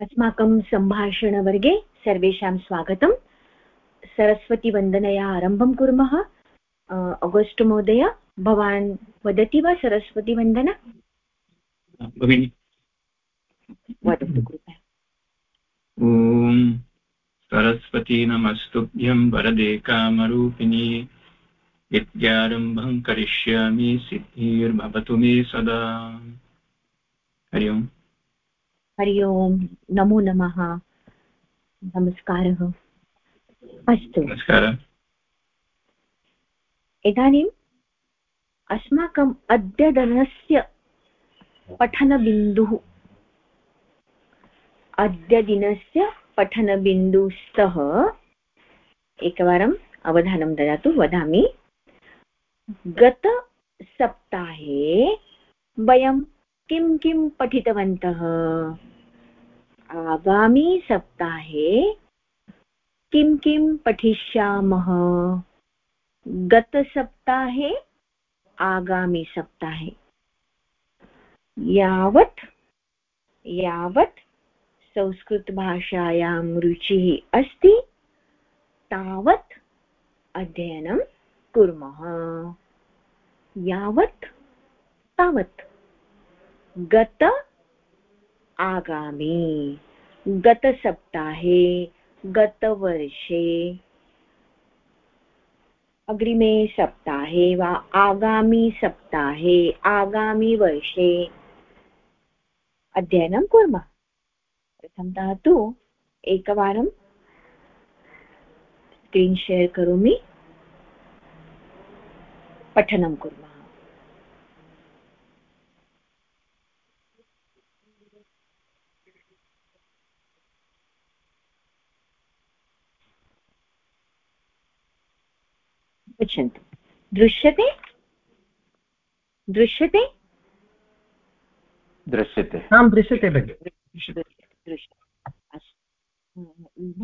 अस्माकं सम्भाषणवर्गे सर्वेषां स्वागतम्। सरस्वतीवन्दनया आरम्भं कुर्मः। अगस्ट् महोदय भवान् वदति वा सरस्वतीवन्दन वदतु कृपया। ॐ सरस्वती नमस्तुभ्यं वरदे कामरूपिणी। विद्यारम्भं करिष्यामि सिद्धिर्भवतु मे सदा। हरि ओम्। हरि ओम् नमो नमः। नमस्कारः। अस्तु। नमस्कारः। इदानीम् अस्माकम् अद्यतनस्य पठनबिन्दुः। अद्यदिनस्य पठनबिन्दुस्तः एकवारम् अवधानं ददातु वदामि। गतसप्ताहे वयं किं किं पठितवन्तः? आगामीसप्ताहे किं किं पठिष्यामः? गतसप्ताहे आगामीसप्ताहे यावत् यावत् संस्कृतभाषायां रुचिः अस्ति, तावत् अध्ययनं कुर्मः। यावत्, तावत्। गत आगामी। गतसप्ताहे गतवर्षे अग्रिमे सप्ताहे वा आगामीसप्ताहे आगामिवर्षे अध्ययनं कुर्मः। प्रथमतः तु एकवारं। स्क्रीन् शेर् करोमि। पठनं कुर्मः। पृच्छन्तु। दृश्यते? दृश्यते? दृश्यते। आं दृश्यते भगिनि।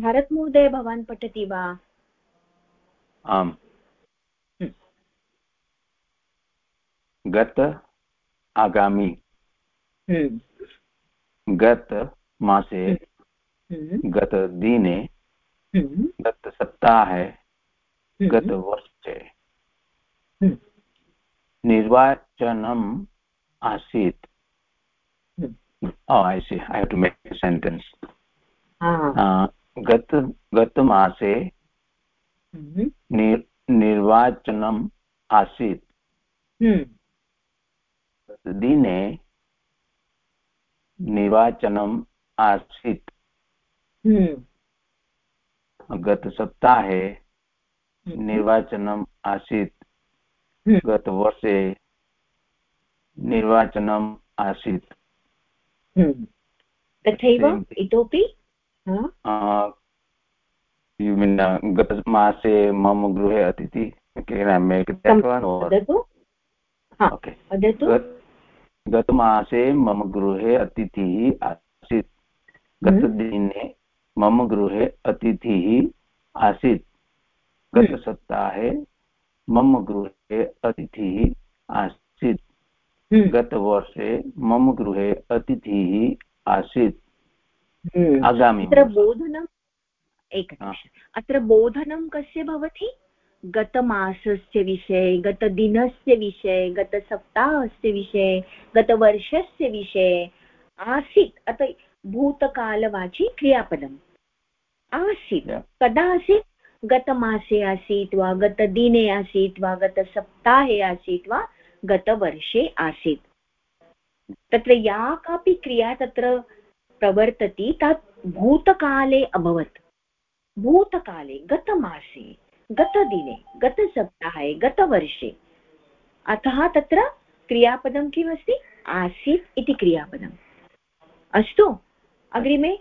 भारतमहोदय भवान् पठति वा? आम्। गत आगामि। गत मासे। गतदिने गतसप्ताहे गतवर्षे निर्वाचनम् आसीत्। oh i see. I have to make a sentence. uh, गत गतमासे निर्, निर्वाचनम् आसीत्। दिने निर्वाचनम् आसीत्। गतसप्ताहे निर्वाचनम् आसीत्। गतवर्षे निर्वाचनम् आसीत्। तथैव इतोपि गतमासे मम गृहे अतिथि गतमासे मम गृहे अतिथिः आसीत्। गतदिने मम गृहे अतिथिः आसीत्। गतसप्ताहे मम गृहे अतिथिः आसीत्। गतवर्षे मम गृहे अतिथिः आसीत्। आगामि अत्र बोधनम् एकनिमिषम् अत्र बोधनं कस्य भवति? गतमासस्य विषये गतदिनस्य विषये गतसप्ताहस्य विषये गतवर्षस्य विषये। आसीत्। अत भूतकालवाचि क्रियापदम्। आसीत्। कदा आसीत्? गतमासे आसीत् वा गतदिने आसीत् वा गतसप्ताहे आसीत् वा गतवर्षे आसीत्। तत्र या कापि क्रिया तत्र प्रवर्तति, तत् भूतकाले अभवत्। भूतकाले, गतमासे, गतदिने, गतसप्ताहे, गतवर्षे। अतः तत्र क्रियापदं किमस्ति? आसीत् इति क्रियापदम्। अस्तु, अग्रिमे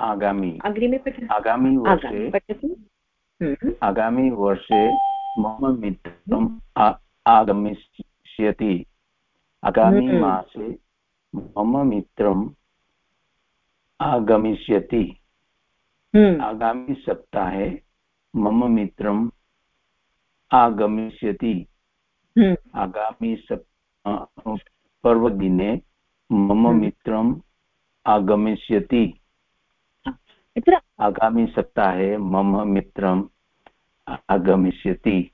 आगामि। अग्रिमे आगामि वर्षे हम्म। आगामि वर्षे मम मित्रम् आगमिष्यति। आगामि हम्म। मासे मम मित्रम् आगमिष्यति। हम्म। आगामि सप्ताहे मम मित्रम् आगमिष्यति। आगामि सप् पर्वदिने मम मित्रम् आगमिष्यति। तत्र आगामिसप्ताहे मम मित्रम् आगमिष्यति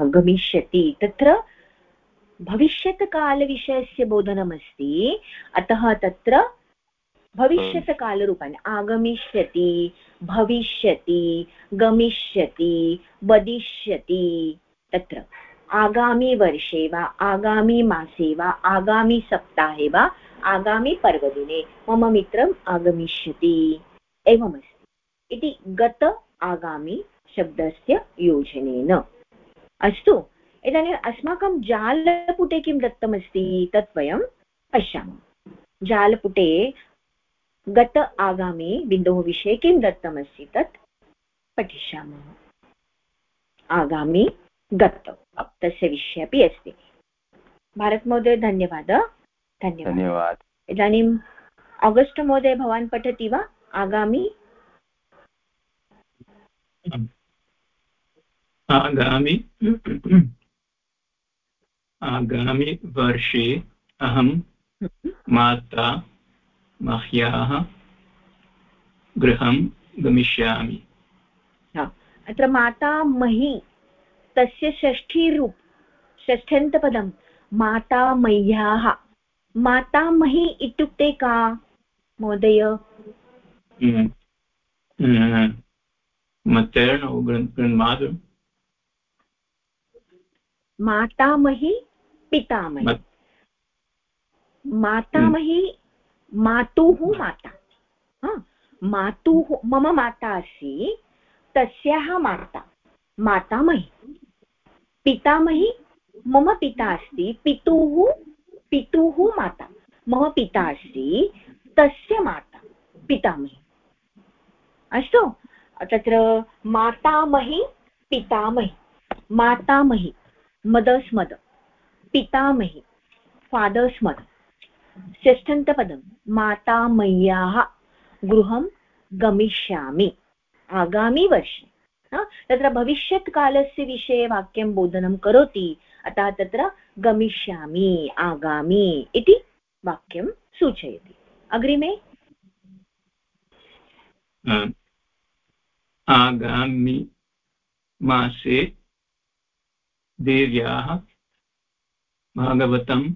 आगमिष्यति तत्र भविष्यत्कालविषयस्य बोधनमस्ति। अतः तत्र भविष्यत्कालरूपाणि। आगमिष्यति भविष्यति गमिष्यति वदिष्यति। तत्र आगामिवर्षे वा आगामिमासे वा आगामिसप्ताहे वा आगामिपर्वदिने मम मित्रम् आगमिष्यति। एवमस्ति। इति गत आगामि शब्दस्य योजनेन। अस्तु इदानीम् अस्माकं जालपुटे किं दत्तमस्ति? तत् वयं पश्यामः। जालपुटे गत आगामि बिन्दोः विषये किं दत्तमस्ति? तत् पठिष्यामः। आगामि गत तस्य विषये अपि अस्ति। भारतमहोदय धन्यवादः। धन्यवादः। धन्यवादः। इदानीम् आगस्ट् महोदय भवान् पठति वा? आगामि? आगामि? आगामि वर्षे अहं माता मह्याः गृहं गमिष्यामि। अत्र माता मही तस्य षष्ठीरूप षष्ठ्यन्तपदं माता मह्याः। माता मही इत्युक्ते का महोदय? Maternal grandmother मातामही पितामही मातामही मातुः माता मातुः मम माता अस्ति तस्याः माता मातामही पितामही मम पिता अस्ति पितुः पितुः माता मम पिता अस्ति तस्य माता पितामही अस्तु। तत्र मातामही, पितामही। मातामही मदर्स् मद पितामही फादर्स् मद षष्ठन्तपदं मातामय्याः गृहं गमिष्यामि। आगामिवर्षे तत्र भविष्यत्कालस्य विषये वाक्यं बोधनं करोति, अतः तत्र गमिष्यामि, आगामि इति वाक्यं सूचयति। अग्रिमे? आगामि मासे देव्याः भागवतं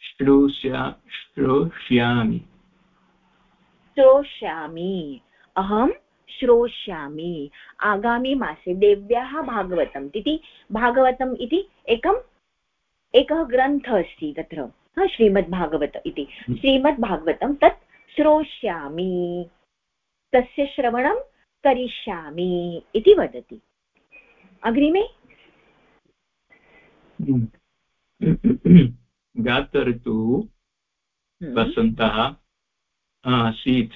श्रोष्या श्रोष्यामि। श्रोष्यामि। अहं श्रोष्यामि। आगामिमासे देव्याः भागवतम्। इति भागवतम् इति एकम् एकः ग्रन्थः अस्ति तत्र। श्रीमद्भागवत इति। श्रीमद्भागवतं तत् श्रोष्यामि। तस्य श्रवणं करिष्यामि इति वदति। अग्रिमे? गातर्तुः हम्म। वसन्तः आसीत्।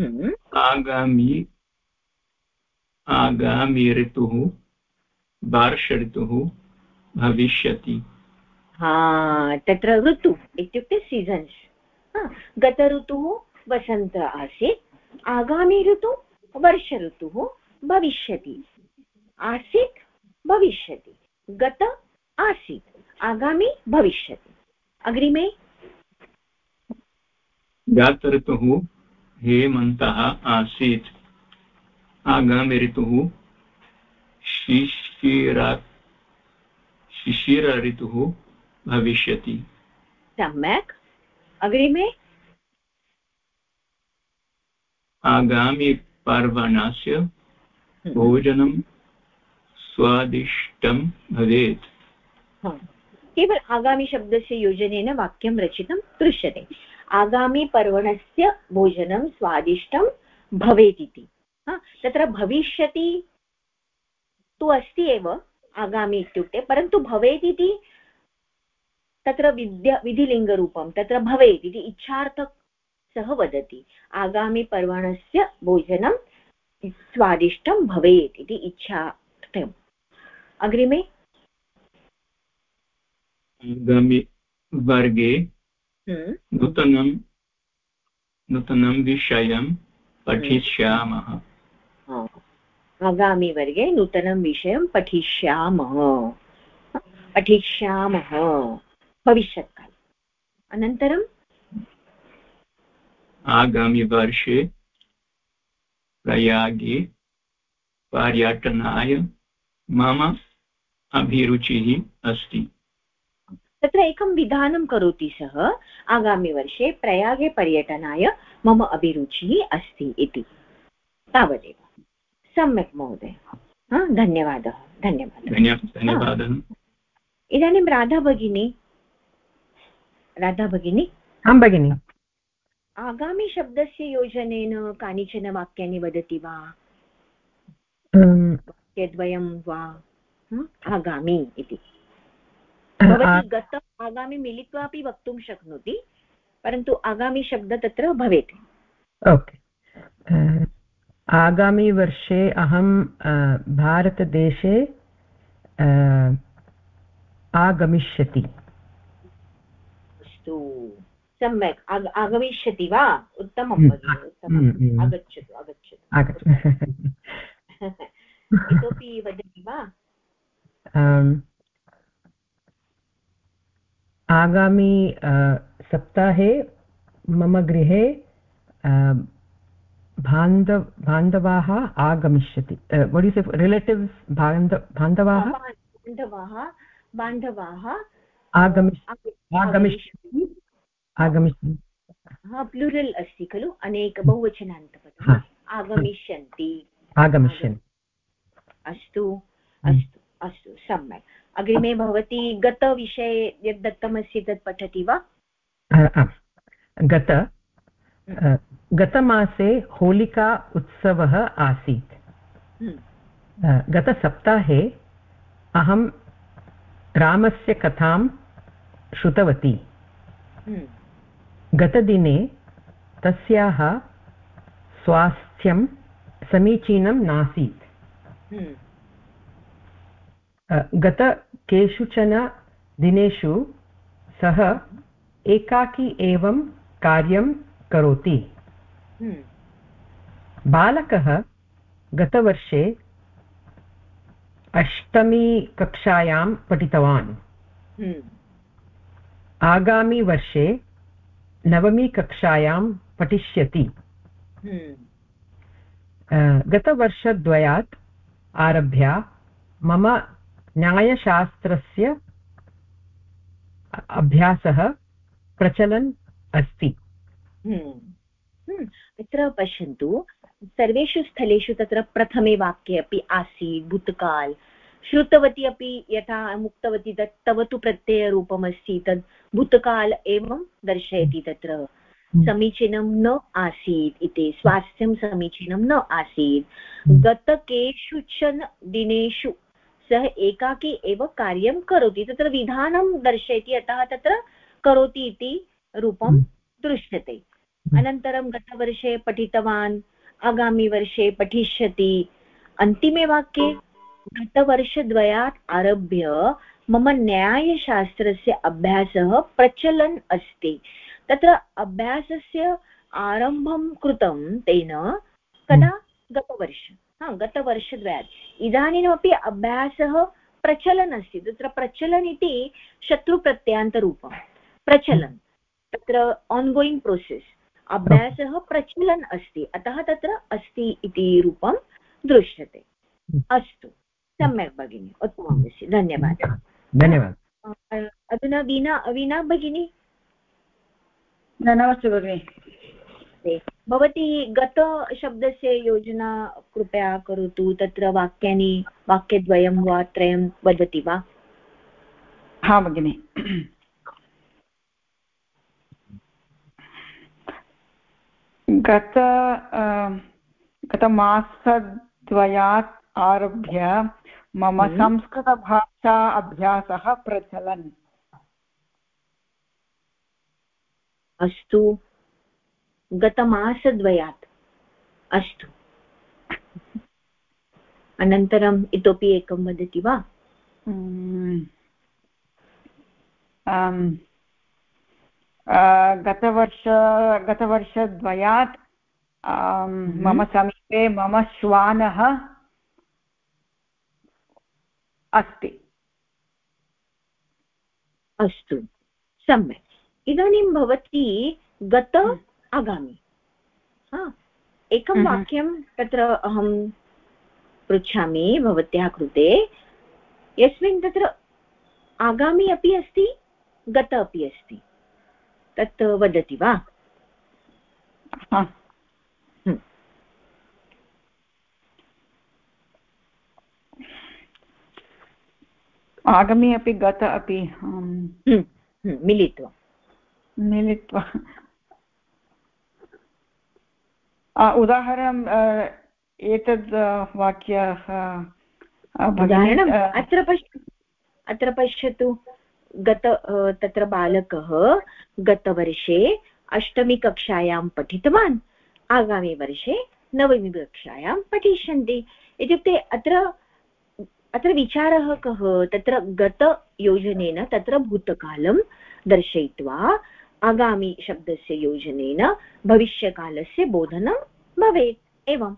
हम्म। आगामि आगामि ऋतुः वर्ष ऋतुः भविष्यति। हा तत्र ऋतु इत्युक्ते सीजन्स् गतऋतुः वसन्त आसीत्। आगामि ऋतु वर्ष ऋतुः भविष्यति। आसीत् भविष्यति। गत आसीत् आगामि भविष्यति। अग्रिमे। गत ऋतुः हेमन्तः आसीत्। आगामि ऋतुः शिशिरा शिशिर ऋतुः भविष्यति। सम्यक्। अग्रिमे। आगामि पर्वणस्य हम्म। भोजनं स्वादिष्टं भवेत्। केवल आगामिशब्दस्य योजनेन वाक्यं रचितं दृश्यते। आगामिपर्वणस्य भोजनं स्वादिष्टं भवेत् इति। तत्र भविष्यति तु अस्ति एव आगामि इत्युक्ते परन्तु भवेत् इति तत्र विद्या विधिलिङ्गरूपं तत्र भवेत् इति इच्छार्थ सः वदति। आगामिपर्वणस्य भोजनं स्वादिष्टं भवेत् इति इच्छार्थम् अग्रिमे। आगामि वर्गे हम्म। नूतनं नूतनं विषयं पठिष्यामः। आगामिवर्गे नूतनं विषयं पठिष्यामः। पठिष्यामः। भविष्यत्काले। अनन्तरं आगामिवर्षे प्रयागे पर्यटनाय मम अभिरुचिः अस्ति। तत्र एकं विधानं करोति सः आगामिवर्षे प्रयागे पर्यटनाय मम अभिरुचिः अस्ति इति। तावदेव। सम्यक् महोदय। धन्यवादः। धन्यवादः। धन्यवादः। इदानीं राधा भगिनी। राधा भगिनी? आं भगिनि। आगामिशब्दस्य योजनेन कानिचन वाक्यानि वदति वा? वाक्यद्वयं वा? आगामि इति। भवती गत आगामि मिलित्वा अपि वक्तुं शक्नोति परन्तु आगामिशब्द तत्र भवेत्। ओके। आगामिवर्षे अहं भारतदेशे आगमिष्यति। सम्यक्। आगमिष्यति वा? उत्तमं हम्म, भगिनि उत्तमम्। हम्म, हम्म। आगच्छतु आगच्छतु इतोपि वदति वा? आगामि सप्ताहे मम गृहे बान्धव बान्धवाः आगमिष्यति। रिलेटिव्स् बान्धवाः? बान्धवाः बान्धवाः आगमिष्यति। आगमिष्यन्ति। प्लुरल् अस्ति खलु? अनेक बहुवचनान्तपदम् आगमिष्यन्ति। आगमिष्यन्ति। अस्तु अस्तु अस्तु सम्यक्। अग्रिमे भवती गतविषये यद् दत्तमस्ति तत् पठति वा? गत गतमासे होलिका उत्सवः आसीत्। हम्म। गतसप्ताहे अहं रामस्य कथां श्रुतवती। हम्म। गतदिने तस्याः स्वास्थ्यं समीचीनं नासीत् हम्म। गत केषुचन दिनेषु सः एकाकी एवं कार्यं करोति हम्म। बालकः गतवर्षे अष्टमीकक्षायां पठितवान् हम्म। आगामिवर्षे नवमीकक्षायां पठिष्यति। गतवर्षद्वयात् आरभ्य मम न्यायशास्त्रस्य अभ्यासः प्रचलन् अस्ति। अत्र पश्यन्तु, सर्वेषु स्थलेषु तत्र प्रथमे वाक्ये अपि आसीत्, भूतकाल श्रुतवती अपि यथा मुक्तवती तत् तव तु प्रत्ययरूपमस्ति तद् भूतकाल एवं दर्शयति तत्र हम्म। समीचीनं न आसीत् इति स्वास्थ्यं समीचीनं न आसीत् हम्म। गतकेषुचन दिनेषु सः एकाकी एव कार्यं करोति तत्र विधानं दर्शयति अतः तत्र करोति इति रूपं हम्म। दृश्यते अनन्तरं गतवर्षे पठितवान् आगामिवर्षे पठिष्यति अन्तिमे वाक्ये गतवर्षद्वयात् आरभ्य मम न्यायशास्त्रस्य अभ्यासः प्रचलन् अस्ति। तत्र अभ्यासस्य आरम्भं कृतं तेन कदा? गतवर्ष। हा गतवर्षद्वयात्। इदानीमपि अभ्यासः प्रचलन् अस्ति। तत्र प्रचलन् इति शत्रुप्रत्यान्तरूपं प्रचलन्। तत्र आन्गोयिङ्ग् प्रोसेस् अभ्यासः प्रचलन् अस्ति। अतः तत्र अस्ति इति रूपं दृश्यते। अस्तु। सम्यक् भगिनि उत्तमम् अस्ति धन्यवादः। धन्यवादः। अधुना वीणा वीणा भगिनी? नमस्ते भगिनि। भवती गतशब्दस्य योजना कृपया करोतु तत्र वाक्यानि वाक्यद्वयं वा त्रयं वदति वा? हा भगिनि। गत गतमासद्वयात् आरभ्य मम हम्म। संस्कृतभाषा अभ्यासः प्रचलन् अस्तु गतमासद्वयात् अस्तु अनन्तरम् इतोपि एकं वदति वा हम्म। गतवर्ष गतवर्षद्वयात् हम्म। मम समीपे मम श्वानः अस्ति। अस्तु सम्यक्। इदानीं भवती गत हम्म। आगामि एकं वाक्यं तत्र अहं पृच्छामि भवत्याः कृते। यस्मिन् तत्र आगामी अपि अस्ति गत अपि अस्ति। तत् वदति वा? आगमी अपि गत अपि मिलित्वा। मिलित्वा। उदाहरणं एतद् वाक्यः उदाहरणम्? अत्र पश्य अत्र पश्यतु। गत तत्र बालकः गतवर्षे अष्टमीकक्षायां पठितवान्। आगामिवर्षे नवमीकक्षायां पठिष्यन्ति। इत्युक्ते अत्र अत्र विचारः कः? तत्र गतयोजनेन तत्र भूतकालं दर्शयित्वा आगामि शब्दस्य योजनेन भविष्यकालस्य बोधनं भवेत्। एवम्।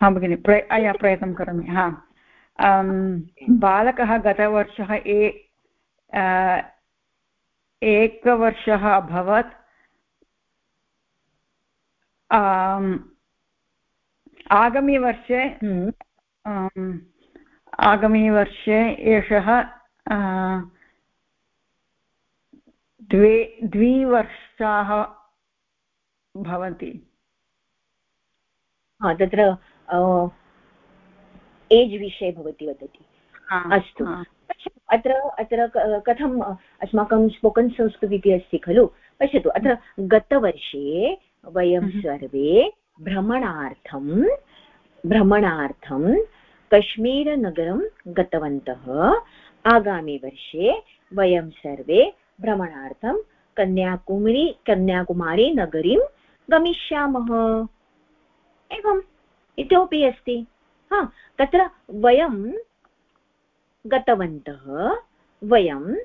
हा भगिनि प्रय प्रयत्नं करोमि। हा। बालकः गतवर्षः ए एकवर्षः अभवत्। आगामिवर्षे हम्म। आगामिवर्षे एषः द्वे द्विवर्षाः भवन्ति। तत्र एज् विषये भवती वदति। अस्तु। अत्र अत्र कथम् अस्माकं स्पोकन् संस्कृत् इति अस्ति खलु? पश्यतु अत्र गतवर्षे वयं हम्म। सर्वे भ्रमणार्थं भ्रमणार्थं कश्मीरनगरं गतवन्तः। आगामिवर्षे वयं सर्वे भ्रमणार्थं कन्याकुमारी कन्याकुमारीनगरीं गमिष्यामः। एवम्, इतोपि अस्ति। हा, तत्र वयं गतवन्तः, वयं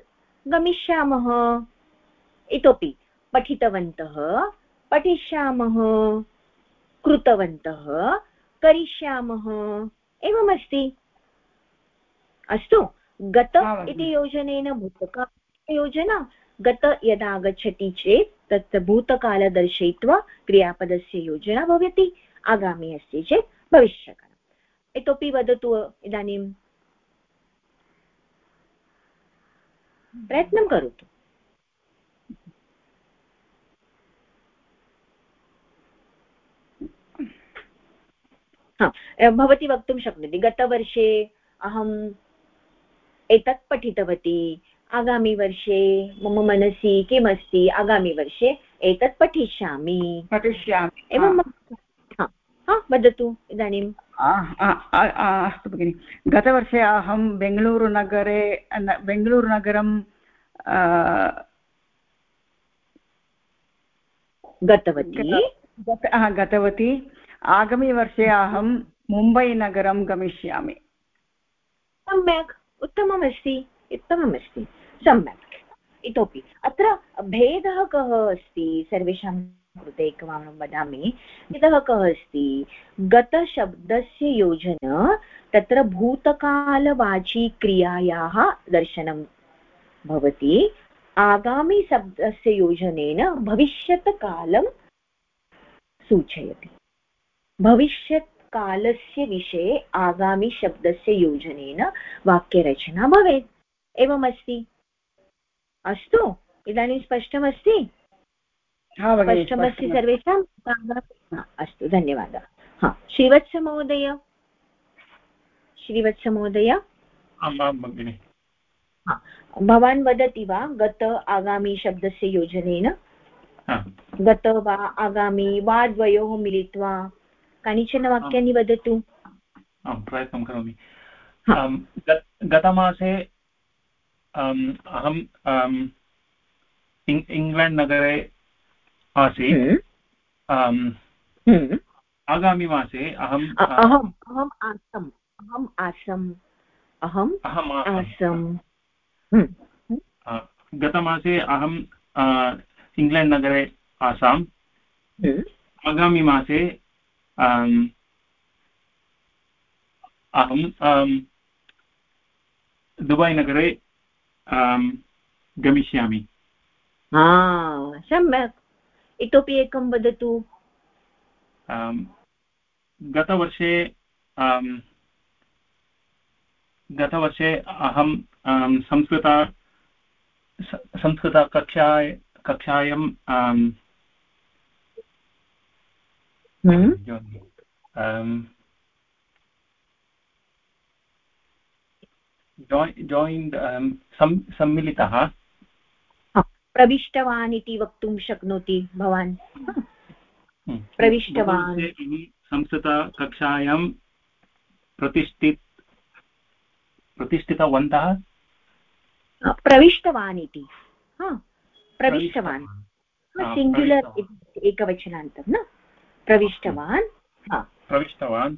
गमिष्यामः। इतोपि पठितवन्तः, पठिष्यामः, कृतवन्तः, करिष्यामः। एवमस्ति। अस्तु गत इति योजनेन भूतकालयोजना गत यदा आगच्छति चेत् तत् भूतकाल दर्शयित्वा क्रियापदस्य योजना भवति आगामी अस्ति चेत् भविष्यकालम्। इतोपि वदतु इदानीं। प्रयत्नं करोतु। भवती वक्तुं शक्नोति. गतवर्षे अहम् एतत् पठितवती. आगामिवर्षे मम मनसि किमस्ति? आगामिवर्षे एतत् पठिष्यामि. पठिष्यामि. एवं वदतु इदानीं. अस्तु भगिनि. गतवर्षे अहं बेङ्गळूरुनगरे बेङ्गळूरुनगरं गतवती. गतवती. आगामिवर्षे अहं मुम्बैनगरं गमिष्यामि। सम्यक्, उत्तममस्ति उत्तममस्ति, सम्यक्। इतोपि, अत्र भेदः कः अस्ति? सर्वेषां कृते एकवारं वदामि। भेदः कः अस्ति? गतशब्दस्य योजन, तत्र भूतकालवाचीक्रियायाः दर्शनं भवति। आगामिशब्दस्य योजनेन भविष्यत्कालं सूचयति। भविष्यत्कालस्य विषये आगामिशब्दस्य योजनेन वाक्यरचना भवेत्। एवमस्ति? अस्तु इदानीं स्पष्टमस्ति? स्पष्टमस्ति सर्वेषां? अस्तु धन्यवादः। हा श्रीवत्समहोदय? श्रीवत्समहोदय? भवान् वदति वा गत आगामि शब्दस्य योजनेन गत वा आगामि वा द्वयोः मिलित्वा? कानिचन वाक्यानि वदतु। प्रयत्नं करोमि। गतमासे अहं इङ्ग्लेण्ड् नगरे आसीत्। हम्म। हम्म। आगामिमासे अहम् अहम् अहम् आसम् अहम् आसम् अहम् आसम्। हम्म। गतमासे अहम् इङ्ग्लेण्ड् नगरे आसाम्। आगामिमासे अहं दुबै नगरे गमिष्यामि सम्यक् इतोपि एकं वदतु गतवर्षे गतवर्षे अहं संस्कृत संस्कृतकक्षा कक्षायां सम्मिलितः प्रविष्टवान् इति वक्तुं शक्नोति भवान्। प्रविष्टवान् संस्कृतकक्षायां प्रतिष्ठित प्रतिष्ठितवन्तः प्रविष्टवान् इति प्रविष्टवान् सिङ्ग्युलर् एकवचनान्तं न प्रविष्टवान्? प्रविष्टवान्।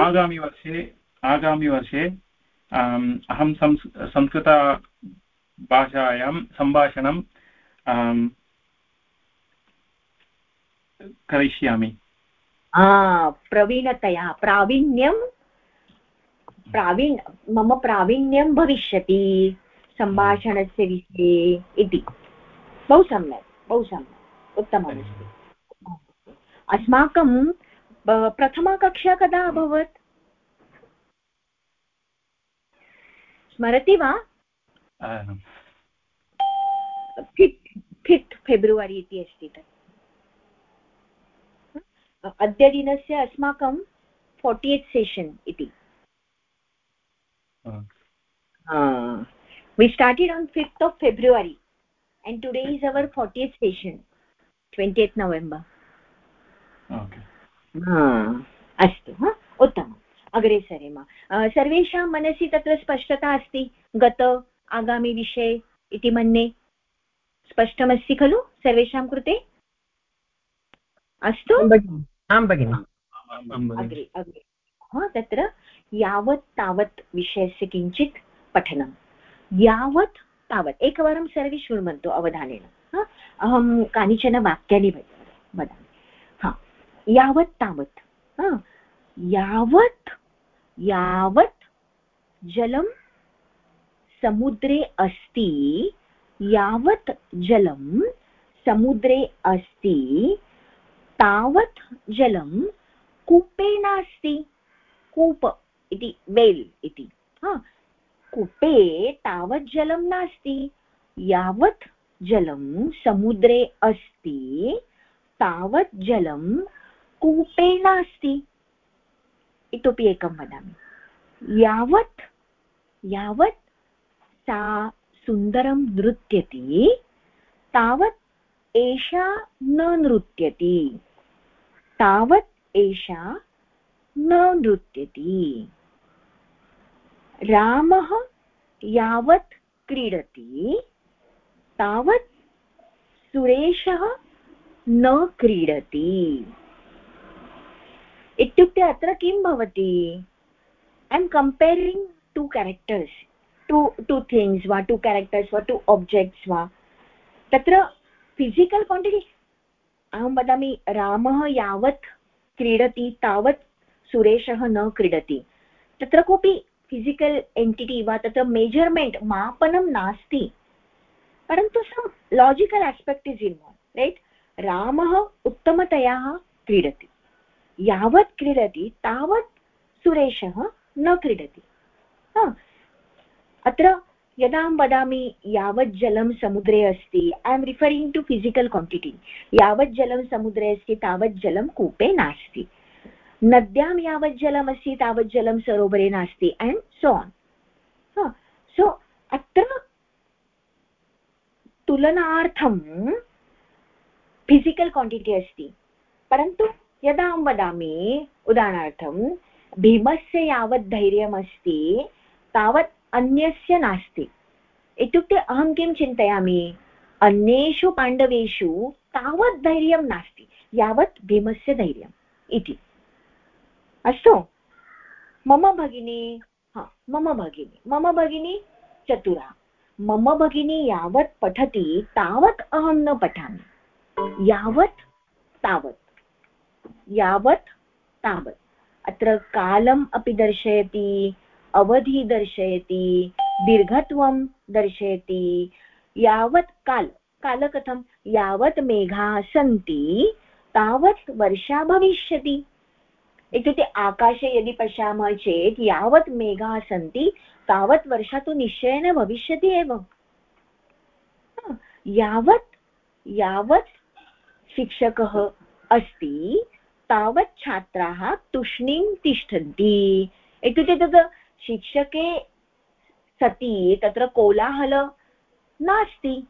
आगामिवर्षे आगामिवर्षे अहं संस् संस्कृतभाषायां सम्भाषणं करिष्यामि। प्रवीणतया प्रावीण्यं प्रावीण् मम प्रावीण्यं भविष्यति सम्भाषणस्य विषये इति। बहु सम्यक् बहु सम्यक् उत्तममस्ति। अस्माकं प्रथमा कदा अभवत्? स्मरति वा? फिफ्त् फिफ्त् फेब्रुवरि इति अस्ति तत्। अद्यदिनस्य अस्माकं फोर्टि एय्त् सेशन् इति। we started on 5th of february and today is our 40th session 20th november. okay अस्तु उत्तमम् अग्रे सरेम सर्वेषां मनसि तत्र स्पष्टता अस्ति गत आगामि विषये इति मन्ये स्पष्टमस्ति खलु सर्वेषां कृते अस्तु आं भगिनि अग्रे अग्रे तत्र यावत् तावत् विषयस्य किञ्चित् पठनं यावत् तावत् एकवारं सर्वे शृण्वन्तु अवधानेन अहं कानिचन वाक्यानि वदामि यावत् तावत्. यावत् यावत् जलं समुद्रे अस्ति. यावत् जलं समुद्रे अस्ति. तावत् जलं कूपे नास्ति. कूप इति वेल् इति. कूपे तावत् जलं नास्ति. यावत् जलं समुद्रे अस्ति. तावत् जलं कूपे नास्ति इतोपि एकं वदामि। यावत् यावत् सा सुन्दरं नृत्यति, तावत् एषा न नृत्यति, तावत् एषा न नृत्यति। रामः यावत् क्रीडति, तावत् सुरेशः न क्रीडति। इत्युक्ते अत्र किं भवति? I am comparing two characters two two things वा टु केरेक्टर्स् वा टु आब्जेक्ट्स् वा. तत्र फिसिकल् क्वाण्टिटि अहं वदामि, रामः यावत् क्रीडति, तावत् सुरेशः न क्रीडति. तत्र कोऽपि फिसिकल् एण्टिटि वा, तत्र मेजर्मेण्ट् मापनं नास्ति. परन्तु some logical aspect is in right रामः उत्तमतया क्रीडति। यावत् क्रीडति, तावत् सुरेशः न क्रीडति। अत्र यदा अहं वदामि यावत् जलं समुद्रे अस्ति I am referring to physical quantity यावत् जलं समुद्रे अस्ति, तावत् जलं कूपे नास्ति। नद्यां यावत् जलमस्ति तावत् जलं सरोवरे नास्ति एण्ड् सो आन् सो अत्र तुलनार्थं फिसिकल् क्वाण्टिटि अस्ति, परन्तु यदा अहं वदामि, उदाहरणार्थं, भीमस्य यावत् धैर्यमस्ति, तावत् अन्यस्य नास्ति। इत्युक्ते अहं किं चिन्तयामि? अन्येषु पाण्डवेषु तावत् धैर्यं नास्ति, यावत् भीमस्य धैर्यम् इति। अस्तु? मम भगिनी, हा, मम भगिनी मम भगिनी चतुरा। मम भगिनी यावत् पठति, तावत् अहं न पठामि। यावत्, तावत्। यावत् तावत्। अत्र कालम् अपि दर्शयति, अवधि दर्शयति, दीर्घत्वं दर्शयति, यावत् काल काल कथं यावत् मेघाः सन्ति, तावत् वर्षा भविष्यति। इत्युक्ते आकाशे यदि पश्यामः चेत् यावत् मेघाः सन्ति, तावत् वर्षा तु निश्चयेन भविष्यति एव। यावत् यावत् शिक्षकः अस्ति तावत् छात्राः तूष्णीं तिष्ठन्ति। इत्युक्ते तत् शिक्षके सति, तत्र कोलाहल नास्ति।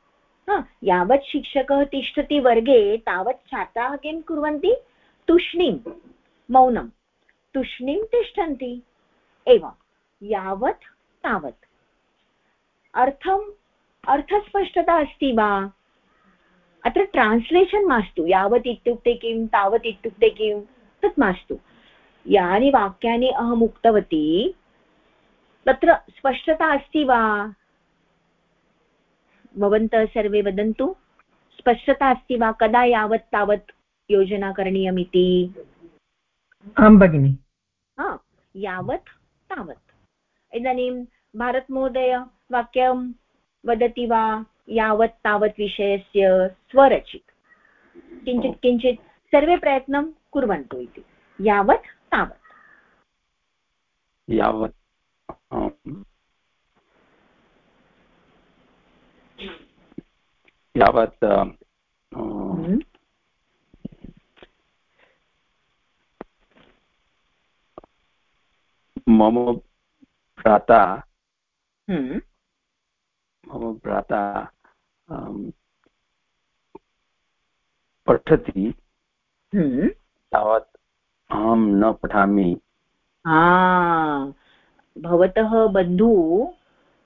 यावत् शिक्षकः तिष्ठति वर्गे तावत् छात्राः किं कुर्वन्ति? तूष्णीं मौनं तूष्णीं तिष्ठन्ति, एवं। यावत् तावत्। अर्थम् अर्थस्पष्टता अस्ति वा? अत्र ट्रान्स्लेशन् मास्तु यावत् इत्युक्ते किं तावत् इत्युक्ते किं तत् मास्तु। यानि वाक्यानि अहम् उक्तवती तत्र स्पष्टता अस्ति वा? भवन्तः सर्वे वदन्तु। स्पष्टता अस्ति वा? कदा यावत् तावत् योजना करणीयमिति? आं भगिनि। हा यावत् तावत्। इदानीं भारतमहोदय वाक्यं वदति वा? यावत् तावत् विषयस्य स्वरचित्। किञ्चित् किञ्चित् सर्वे प्रयत्नं कुर्वन्तु इति। यावत् तावत्। यावत्। यावत् हम्म। मम भ्राता। हम्म। मम भ्राता पठति। हम्म। तावत् अहं न पठामि। भवतः बन्धुः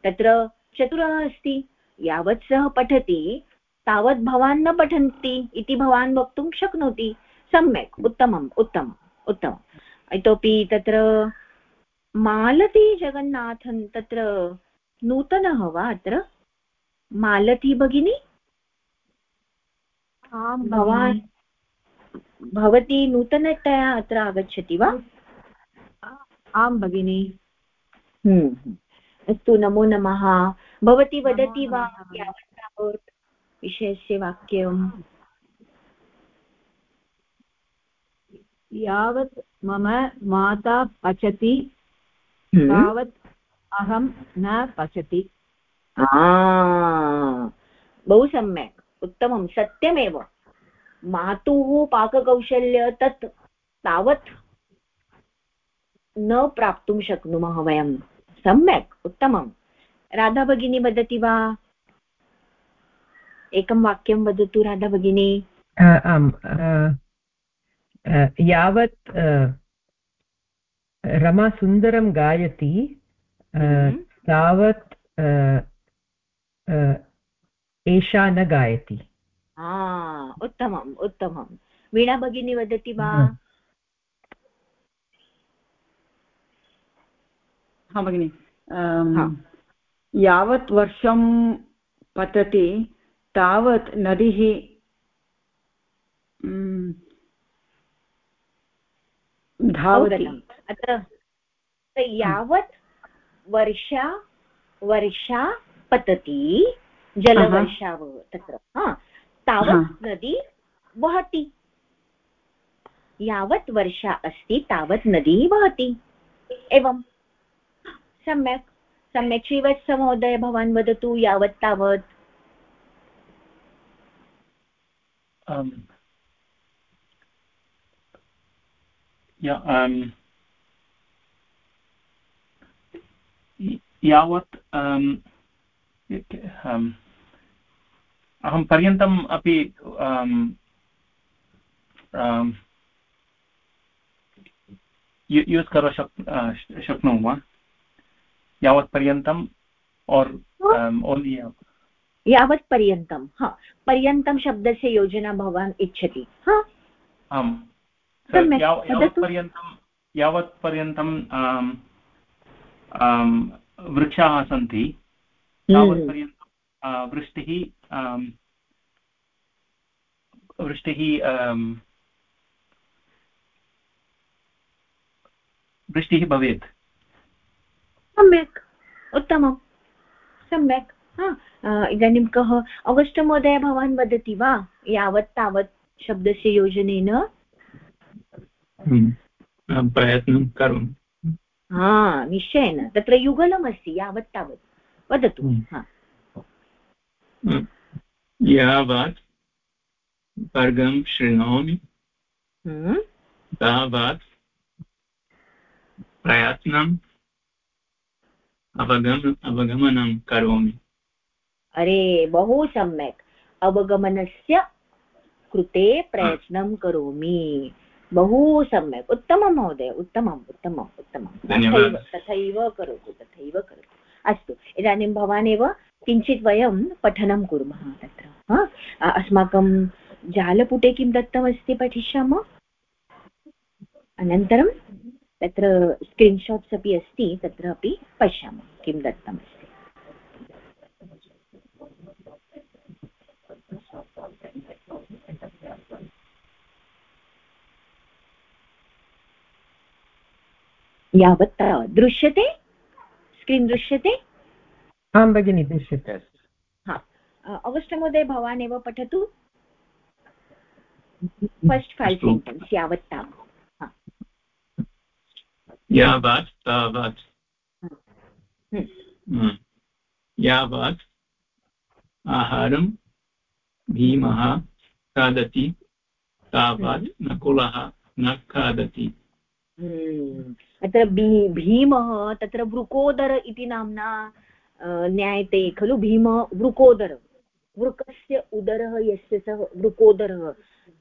तत्र चतुरः अस्ति। यावत् सः पठति तावत् भवान् न पठन्ति इति भवान् वक्तुं शक्नोति। सम्यक् उत्तमम् उत्तमम् उत्तमम्। इतोपि तत्र मालती जगन्नाथन् तत्र नूतनः वा अत्र? मालती भगिनी? भवान् भवती नूतनतया अत्र आगच्छति वा? आं भगिनि। हम्म। अस्तु नमो नमः। भवती वदति वा विषयस्य वाक्यम् यावत् मम माता पचति हम्म। तावत् अहं न पचति। बहु सम्यक् उत्तमं। सत्यमेव। मातुः पाककौशल्य तत् तावत् न प्राप्तुं शक्नुमः वयं। सम्यक्। उत्तमं। राधा भगिनी वदति वा? एकं वाक्यं वदतु राधा भगिनी आम् यावत् रमा सुन्दरं गायति हम्म। तावत् एषा न गायति। उत्तमम् उत्तमं वीणा भगिनी वदति वा? हा। भगिनि। यावत् वर्षं पतति तावत् नदीः धावति। अत्र यावत् वर्षा वर्षा पतति जलवर्षा तत्र। तावत् नदी वहति। यावत् वर्षा अस्ति तावत् नदी वहति। एवं। सम्यक्। सम्यक् श्रीवत्समहोदय भवान् वदतु यावत् तावत्। यावत् अहं पर्यन्तम् अपि यूस् कर्तुं शक् शक्नोमि वा? यावत् पर्यन्तम् और् ओन्लि यावत् पर्यन्तं हा पर्यन्तं शब्दस्य योजना भवान् इच्छति आम्। यावत् पर्यन्तं यावत् पर्यन्तं वृक्षाः सन्ति तावत् हम्म। वृष्टिः वृष्टिः वृष्टिः भवेत्। सम्यक् उत्तमं सम्यक्। इदानीं कः आगस्ट् महोदय भवान् वदति वा? यावत् तावत् शब्दस्य योजनेन? प्रयत्नं करोमि। हा निश्चयेन तत्र युगलमस्ति यावत् तावत्। वदतु। यावत् वर्गं शृणोमि। तावत् प्रयत्नम् अवगम अवगमनं करोमि। अरे बहु सम्यक्। अवगमनस्य कृते प्रयत्नं करोमि। बहु सम्यक्। उत्तमं महोदय उत्तमम् उत्तमम् उत्तमं। तथैव तथैव करोतु तथैव करोतु। अस्तु। इदानीं भवान् एव किञ्चित् वयं पठनं कुर्मः तत्र अस्माकं जालपुटे किं दत्तमस्ति पठिष्यामः? अनन्तरं तत्र स्क्रीन्शाट्स् अपि अस्ति, तत्र अपि पश्यामः किं दत्तमस्ति। यावत् दृश्यते। स्क्रीन् दृश्यते? आं भगिनि दृश्यते। हा. अवश्य महोदय भवान् एव पठतु फस्ट् फैव् सेण्टेन्स् यावत् तावत् यावत् तावत्। यावत् आहारं भीमः खादति। तावत् नकुलः न खादति। अत्र भी, भीमः तत्र वृकोदर इति नाम्ना ज्ञायते खलु भीम वृकोदर। वृकस्य उदरः यस्य सः वृकोदरः।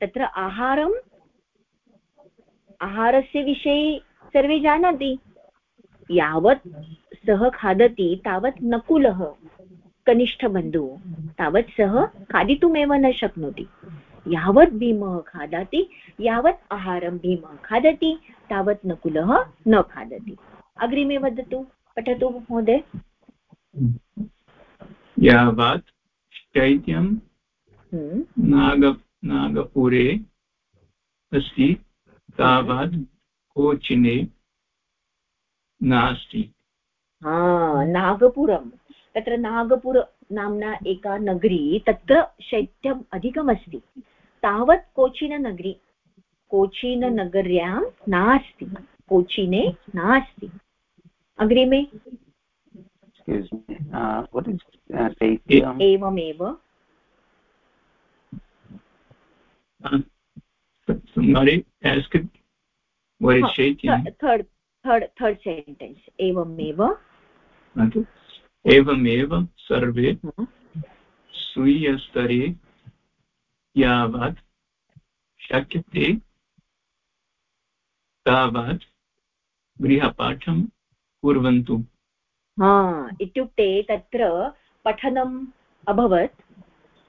तत्र आहारम्, आहारस्य विषये सर्वे जानाति। यावत् सः खादति, तावत् नकुलः, कनिष्ठबन्धुः। तावत् सः खादितुमेव न शक्नोति। यावत् भीमः खादति यावत् आहारं भीमः खादति तावत् नकुलः न खादति। अग्रिमे वदतु पठतु महोदय। यावत् शैत्यं हम्म। नाग नागपुरे अस्ति तावत् कोचिने नास्ति। हा नागपुरं। तत्र नागपुर नाम्ना एका नगरी तत्र शैत्यम् अधिकमस्ति। तावत् कोचिननगरी कोचिननगर्यां नास्ति कोचिने नास्ति। अग्रिमे। एवमेव। थर्ड् थर्ड् थर्ड् सेण्टेन्स् एवमेव। एवमेव सर्वे स्वीयस्तरे यावत् शक्यते तावत् गृहपाठं कुर्वन्तु। हा, इत्युक्ते तत्र पठनम् अभवत्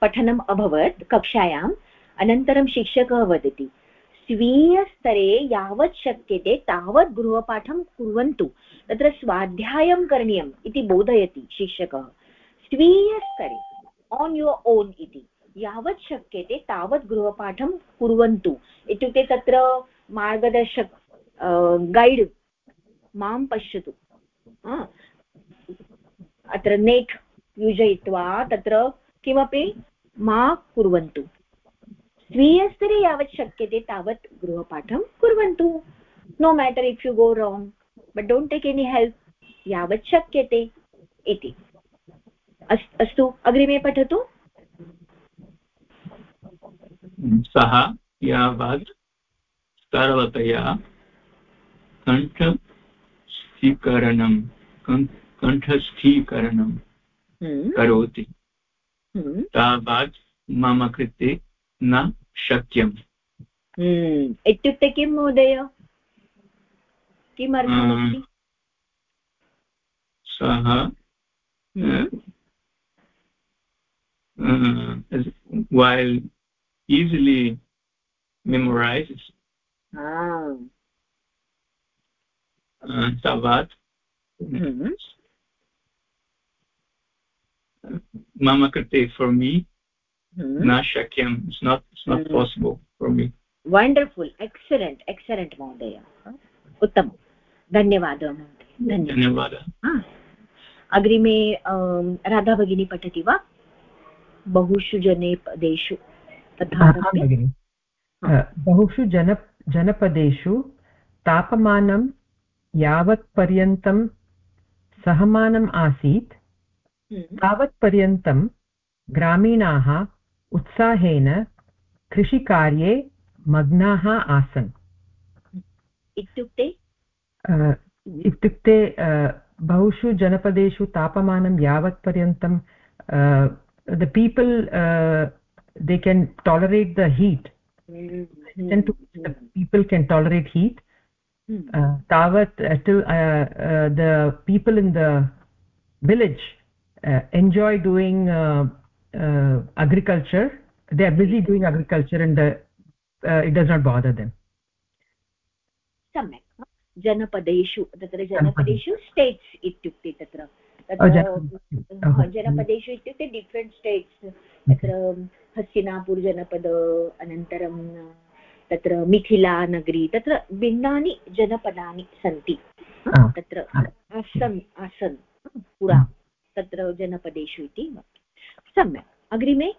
पठनम् अभवत् कक्षायाम्, अनन्तरं शिक्षकः वदति, स्वीयस्तरे यावत् शक्यते तावत् गृहपाठं कुर्वन्तु, तत्र स्वाध्यायं करणीयम् इति बोधयति शिक्षकः। स्वीयस्तरे आन् युवर् ओन् इति। यावत् शक्यते तावत् गृहपाठं कुर्वन्तु। इत्युक्ते तत्र मार्गदर्शक गैड् माँ पश्यतु। अत्र नेट् योजयित्वा तत्र किमपि मा कुर्वन्तु। स्वीयस्तरे यावत् शक्यते तावत् गृहपाठं कुर्वन्तु। No matter if you go wrong but don't take any help यावत् शक्यते इति। अस्तु, अग्रिमे पठतु। सः यावत् सरलतया कण्ठस्थीकरणं कण्ठस्थीकरणं हम्म। करोति हम्म। तावत् मम कृते न शक्यम् हम्म। इत्युक्ते किं महोदय सः while easily memorizes ah. uh, tavat mm-hmm. mama krite for me mm-hmm. na shakyam it's not it's not mm-hmm. possible for me wonderful excellent excellent महोदय उत्तमं धन्यवादः धन्यवादः अग्रिमे राधा भगिनी पठति वा बहुषु जने पदेषु भगिनि। बहुषु जन जनपदेषु तापमानं यावत्पर्यन्तं सहमानम् आसीत्। हम्म। तावत्पर्यन्तं ग्रामीणाः उत्साहेन कृषिकार्ये मग्नाः आसन्। इत्युक्ते? इत्युक्ते बहुषु जनपदेषु तापमानं यावत्पर्यन्तं the people they can tolerate the heat people can tolerate heat तावत् till the people in the village enjoy doing agriculture they are busy doing agriculture and the, uh, it does not bother them सम्यक् जनपदेषु तत्र जनपदेषु States इत्युक्ते तत्र जनपदेषु इत्युक्ते different States तत्र हस्तिनापुर् जनपद अनन्तरं तत्र मिथिलानगरी तत्र भिन्नानि जनपदानि सन्ति। तत्र आसन् आसन् पुरा तत्र जनपदेषु इति सम्यक्। अग्रिमे?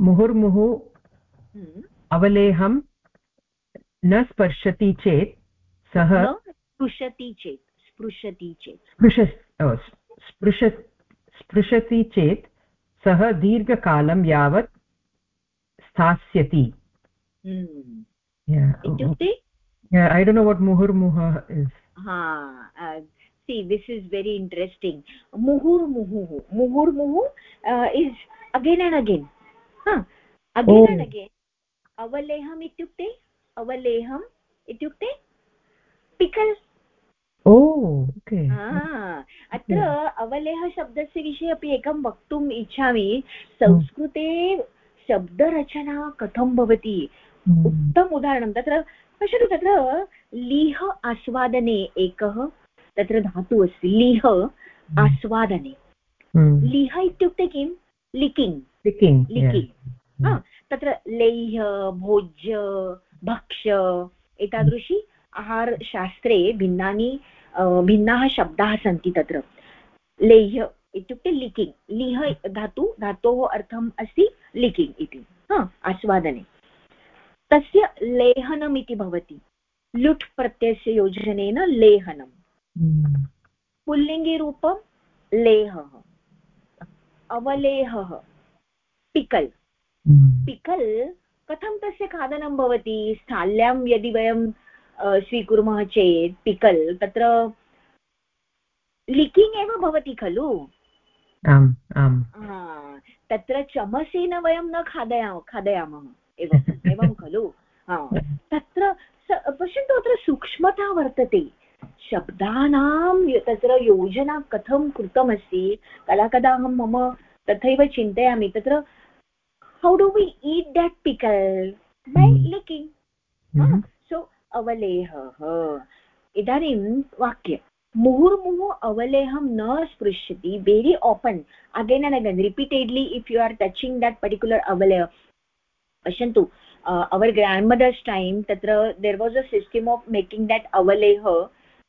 मुहुर्मुहुः हम्म। अवलेहं न स्पर्शति चेत् सः स्पृशति चेत्। स्पृशति चेत्। स्पृश स्पृश स्पृशति चेत् सः दीर्घकालं यावत् स्थास्यति। इत्युक्ते I don't know what मुहुर्मुह is see this is very interesting. muhur muhurmuhu uh, is again and again. huh again oh. and again. अवलेहम् इत्युक्ते अवलेहम् इत्युक्ते पिकल् ओ अत्र अवलेहशब्दस्य विषये अपि एकं वक्तुम् इच्छामि. संस्कृते शब्दरचना कथं भवति? उत्तम उदाहरणं. तत्र पश्यतु तत्र लिह आस्वादने एकः तत्र धातु अस्ति लिह आस्वादने. लिह इत्युक्ते किं? लिकिङ्ग्. लिकिङ्ग् लिकिङ्ग्. तत्र लेह्य भोज्य भक्ष एतादृशी आहारशास्त्रे भिन्नानि भिन्नाः शब्दाः सन्ति तत्र। लेह्य इत्युक्ते लिकिङ्ग्। लिह धातु धातोः अर्थम् अस्ति लिकिङ्ग् इति आस्वादने। तस्य लेहनम् इति भवति। लुट् प्रत्ययस्य योजनेन लेहनम्। हम्म। पुल्लिङ्गिरूपं लेहः। अवलेहः। पिकल्। हम्म। पिकल् कथं तस्य खादनं भवति? स्थाल्यां यदि वयं स्वीकुर्मः चेत् पिकल् तत्र लिकिङ्ग् एव भवति खलु। आम् आम्। तत्र चमसेन वयं न खादया खादयामः एवम् एवं खलु। तत्र पश्यन्तु अत्र सूक्ष्मता वर्तते। शब्दानां तत्र योजना कथं कृतमस्ति कदा कदा अहं मम तथैव चिन्तयामि तत्र how do we eat that pickle? By mm. अवलेह इदानीं वाक्य मुहुर्मुहुः अवलेहं न स्पृशति very often again and again repeatedly if you are touching that particular अवलेह पश्यन्तु अवर ग्रैंड मदर्स टाइम तत्र there was a system of making that अवलेह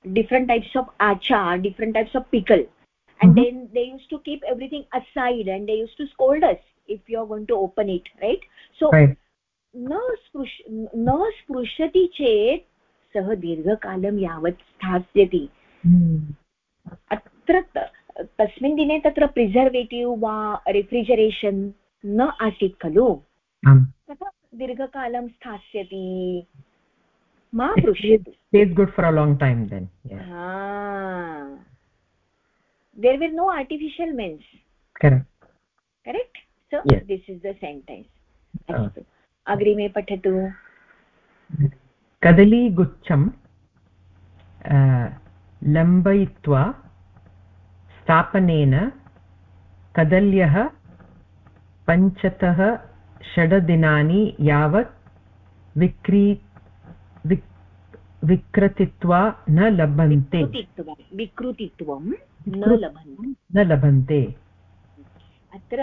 different types of आचा different types of pickle and mm -hmm. then they used to keep everything aside and they used to scold us if you are going to open it. न स्पृश न स्पृशति चेत् सः दीर्घकालं यावत् स्थास्यति अत्र तस्मिन् दिने तत्र प्रिसर्वेटिव् वा रेफ्रिजरेशन् न आसीत् खलु तथा दीर्घकालं स्थास्यति मा पृच्छतु ah. artificial means correct correct so yes. this is the sentence अस्तु अग्रिमे पठतु। कदलीगुच्छं लम्बयित्वा स्थापनेन कदल्यः पञ्चतः षड्दिनानि यावत् विक्री विक्रतित्वा न लभन्ते। विकृतित्वं न लभन्ते। अत्र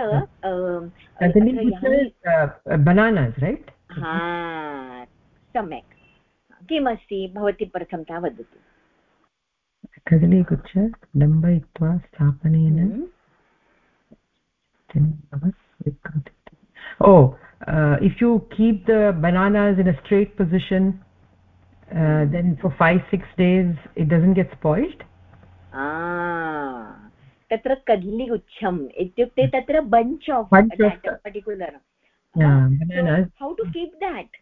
बनानास् रैट् सम्यक् किमस्ति भवती प्रथमतः वदतु कदलीगुच्छ डम्बयित्वा स्थापनेन हम्म। oh uh, if you keep the bananas in a straight position uh, then for 5 6 days it doesn't get spoiled तत्र कदलीगुच्छम् इत्युक्ते तत्र bunch of particular how to keep that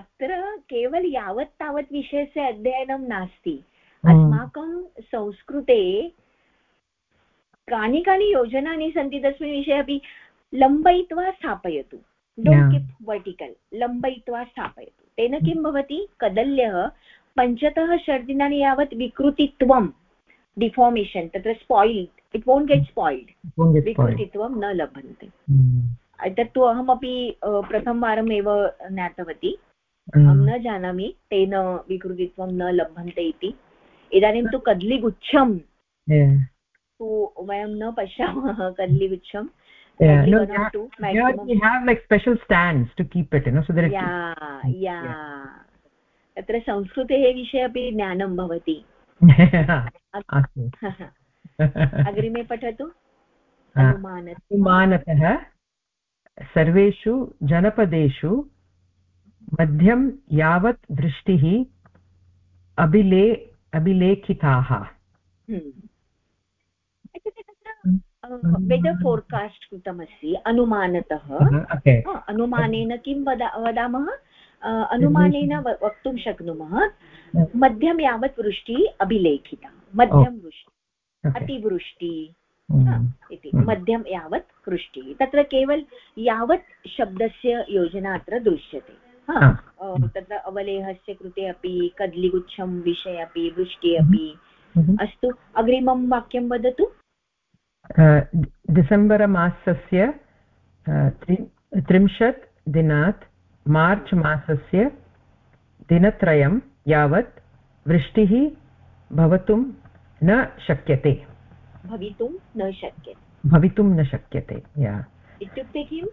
अत्र केवल यावत् तावत् विषयस्य अध्ययनं नास्ति. अस्माकं संस्कृते कानि कानि योजनानि सन्ति तस्मिन् विषये अपि लम्बयित्वा स्थापयतु. डोण्ट् किप् वर्टिकल् लम्बयित्वा स्थापयतु. तेन किं भवति? कदल्यः पञ्चतः षड्दिनानि यावत् विकृतित्वं डिफार्मेशन् तत्र spoiled it won't get spoiled विकृतित्वं न लभन्ते. Hmm. तत्तु अहमपि प्रथमवारम् एव ज्ञातवती. Hmm. अहं न जानामि तेन विकृतित्वं न लभन्ते इति. इदानीं तु कदलीगुच्छं तु वयं न पश्यामः कदलीगुच्छं. Yeah no you have, you have like special stands to keep it you know so that yeah. yeah. तत्र संस्कृतेः विषये अपि ज्ञानं भवति. अग्रिमे पठतु। अनुमानतः। सर्वेषु जनपदेषु मध्यं यावत् वृष्टिः अभिले अभिलेखिताः। वेदर् फोर्कास्ट् कृतमस्ति अनुमानतः। अनुमानेन किं वदा वदामः? अनुमानेन वक्तुं शक्नुमः। मध्यं यावत् वृष्टिः अभिलेखिता। मध्यं वृष्टि। अतिवृष्टि। इति। मध्यं यावत् वृष्टिः। तत्र केवल यावत् शब्दस्य योजना अत्र दृश्यते। तत्र अवलेहस्य कृते अपि कदलीगुच्छं विषये अपि वृष्टिः अपि। अस्तु अग्रिमं वाक्यं वदतु। डिसेम्बर मासस्य त्रिंशत् दिनात् मार्च् मासस्य दिनत्रयं यावत् वृष्टिः भवितुं न शक्यते भवितुं न शक्यते भवितुं न शक्यते या इत्युक्ते किम्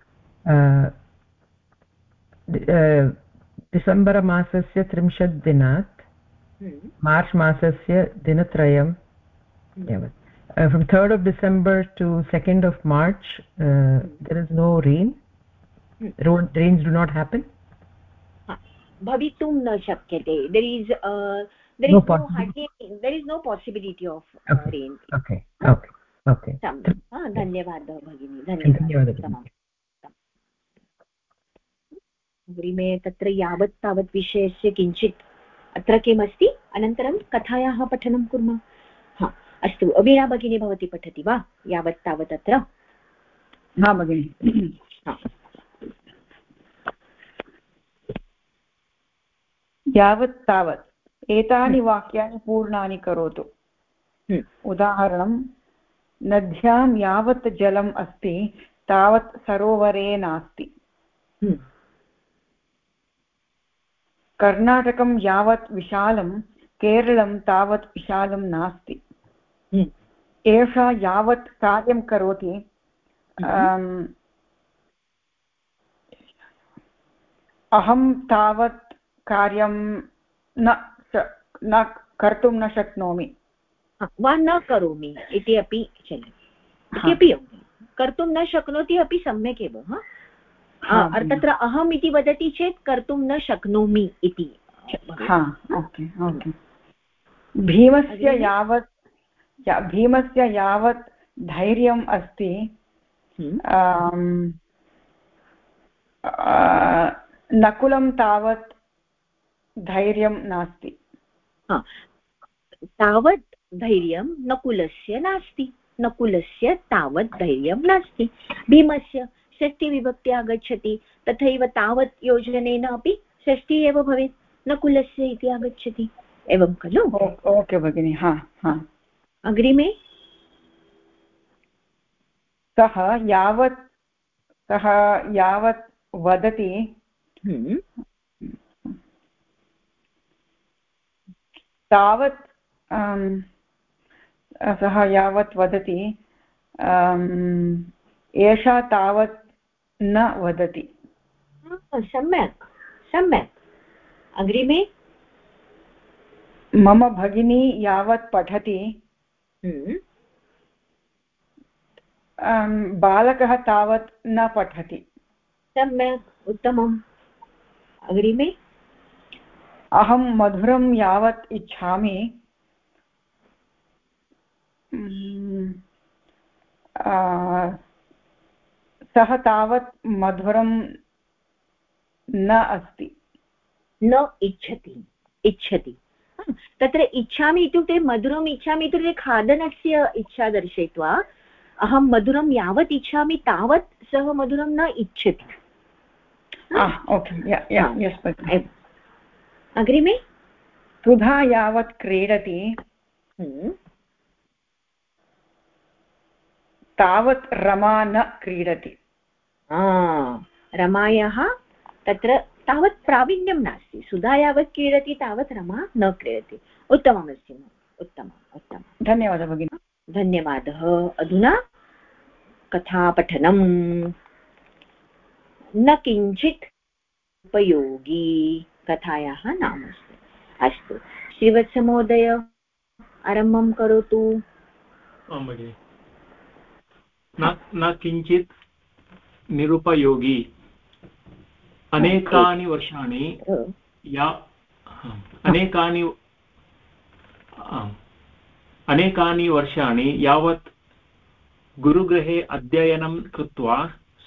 डिसेम्बर मासस्य त्रिंशत् दिनात् हम्म। मार्च् मासस्य दिनत्रयं हम्म। यावत् from 3rd of december to 2nd of march uh, there is no rain mm. Rains do not happen भवितुं न शक्यते there is there is no hurricane there is no possibility of rain okay okay okay धन्यवादः भगिनी धन्यवादः अग्रिमे तत्र यावत् तावत् विषयस्य किञ्चित् अत्र किमस्ति अनन्तरं कथायाः पठनं कुर्मः हा अस्तु अवीणा भगिनी भवती पठति वा यावत् तावत् अत्र हा भगिनी यावत् तावत् एतानि हम्म। वाक्यानि पूर्णानि करोतु हम्म। उदाहरणं नद्यां यावत् जलम् अस्ति तावत् सरोवरे नास्ति हम्म। कर्णाटकं यावत् विशालं केरलं तावत् विशालं नास्ति एषा यावत् कार्यं करोति अहं तावत् कार्यं न न कर्तुं न शक्नोमि। वा न करोमि इति अपि चलति। इति कर्तुं न शक्नोति अपि सम्यक् एव तत्र अहम् इति वदति चेत् कर्तुं न शक्नोमि इति भीमस्य यावत् भीमस्य यावत् धैर्यम् अस्ति। हम्म। नकुलं तावत् धैर्यं नास्ति। तावत् धैर्यं नकुलस्य नास्ति। नकुलस्य तावत् धैर्यं नास्ति। भीमस्य षष्टिविभक्ति आगच्छति तथैव तावत् योजनेन अपि षष्टिः एव भवेत् नकुलस्य इति आगच्छति। एवं खलु? ओके भगिनि हा हा। अग्रिमे? सः यावत् सः यावत् वदति तावत् सः यावत् वदति एषा तावत् न वदति। सम्यक् सम्यक्। अग्रिमे? मम भगिनी यावत् पठति। हम्म, बालकः तावत् न पठति। सम्यक् उत्तमम्। अग्रिमे? अहं मधुरं यावत् इच्छामि। सः तावत् मधुरं न अस्ति। न इच्छति इच्छति। तत्र इच्छामि इत्युक्ते मधुरम् इच्छामि इत्युक्ते खादनस्य इच्छा दर्शयित्वा अहं मधुरं यावत् इच्छामि तावत् सः मधुरं न इच्छति। ओके यस् भगिनि अग्रिमे? सुधा यावत् क्रीडति। हम्म, तावत् रमा न क्रीडति। आ, रमायाः तत्र तावत् प्रावीण्यं नास्ति। सुधा यावत् क्रीडति तावत् रमा न क्रीडति। उत्तममस्ति उत्तमम् उत्तमं धन्यवादः भगिनि। धन्यवादः। अधुना कथापठनम्। न किञ्चित् उपयोगी। कथायाः नाम अस्ति। अस्तु श्रीवत्समहोदय आरम्भं करोतु। आं भगिनि। न किञ्चित् निरुपयोगी। अनेकानि वर्षाणि या अनेकानि अनेकानि वर्षाणि यावत् गुरुगृहे अध्ययनं कृत्वा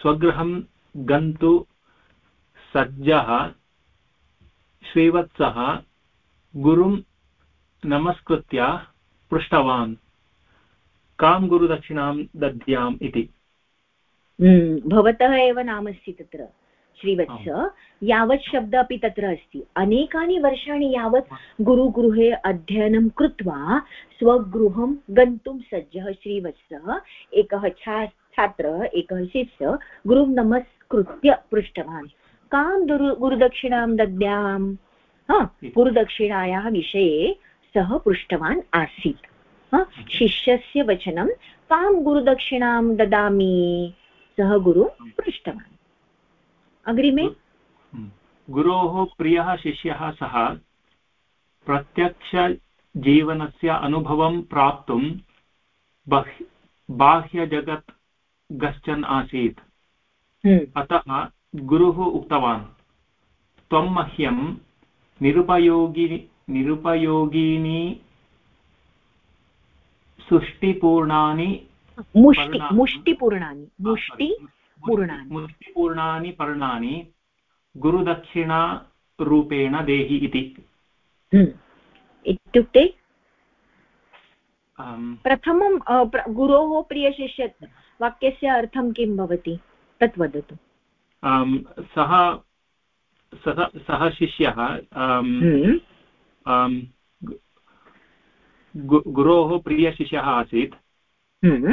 स्वगृहं गन्तु सज्जः श्रीवत्सः गुरुं नमस्कृत्य पृष्टवान्। कां गुरुदक्षिणां दद्याम् इति? हम्म, भवतः एव नाम अस्ति तत्र श्रीवत्स। यावत् शब्द अपि तत्र अस्ति। अनेकानि वर्षाणि यावत् गुरुगृहे अध्ययनं कृत्वा स्वगृहं गन्तुं सज्जः श्रीवत्सः एकः छा छात्रः एकः शिष्यः गुरुं नमस्कृत्य पृष्टवान्। कां गुरु गुरुदक्षिणां दद्याम् हा गुरुदक्षिणायाः विषये सः पृष्टवान् आसीत्। हा, शिष्यस्य वचनं कां गुरुदक्षिणां ददामि? सः गुरुं पृष्टवान्। अग्रिमे? गुरोः प्रियः शिष्यः सः प्रत्यक्षजीवनस्य अनुभवं प्राप्तुं बह् बाह्यजगत् गच्छन् आसीत्। हम्म, अतः गुरुः उक्तवान्। त्वं मह्यं निरुपयोगि निरुपयोगीनि सुष्टिपूर्णानि मुष्टि पर्णानि। मुष्टिपूर्णानि। मुष्टि पूर्णानि। मुष्टिपूर्णानि पर्णानि गुरुदक्षिणारूपेण देहि इति। हम्म, इत्युक्ते प्रथमं गुरोः प्रियशिष्य वाक्यस्य अर्थं किं भवति? तत् वदतु। सः सः सः शिष्यः हम्म, गुरोः प्रियशिष्यः आसीत्। हम्म,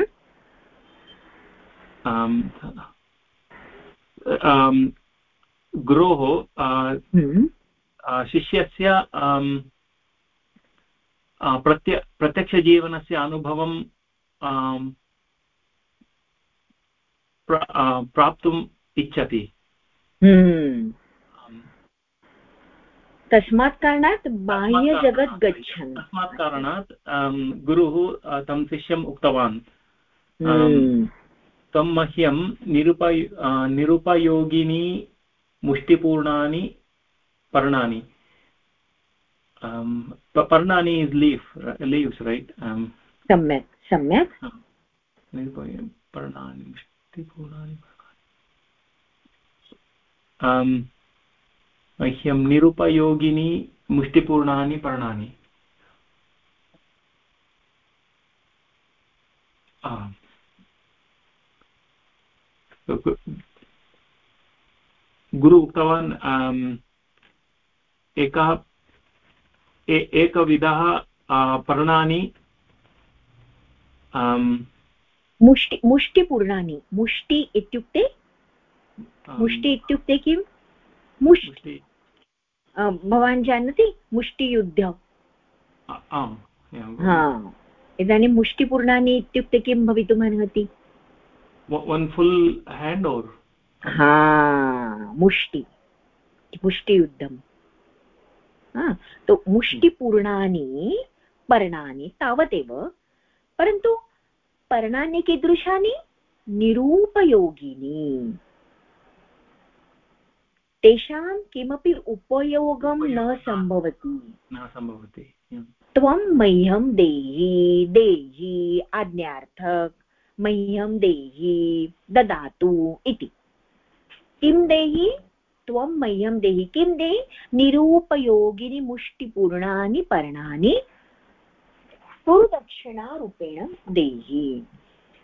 गुरोः हम्म, शिष्यस्य प्रत्य प्रत्यक्षजीवनस्य अनुभवं आम्, प्र- आ, प्राप्तुम् इच्छति। हम्म। तस्मात् कारणात् बाह्यजगत् गच्छन्। तस्मात् कारणात् गुरुः तं शिष्यम् उक्तवान्। हम्म, तं मह्यं निरुपय निरुपयोगिनी मुष्टिपूर्णानि पर्णानि। पर्णानि इस् लीफ् लीव्स् रैट् सम्यक् सम्यक्। निरुपय पर्णानि मुष्टिपूर्णानि। पर्णानि मह्यं निरुपयोगिनी मुष्टिपूर्णानि पर्णानि। गुरु उक्तवान् एकः एकविधः पर्णानि मुष्टि मुष्टिपूर्णानि मुष्टि इत्युक्ते मुष्टि इत्युक्ते किं? मुष्टि। भवान् जानाति मुष्टियुद्ध? हा। इदानीं मुष्टिपूर्णानि इत्युक्ते किं भवितुमर्हति वन् फुल् हेण्ड् और् हा मुष्टि। मुष्टियुद्धम् तो मुष्टिपूर्णानि पर्णानि तावदेव परन्तु पर्णानि कीदृशानि? निरूपयोगिनी। तेषां किमपि उपयोगं न सम्भवति। न सम्भवति। त्वं मह्यं देहि देहि आज्ञार्थक मह्यं देहि ददातु इति। किं देहि? त्वं मह्यं देहि। किं देहि? निरूपयोगिनि मुष्टिपूर्णानि पर्णानि गुरुदक्षिणारूपेण देहि।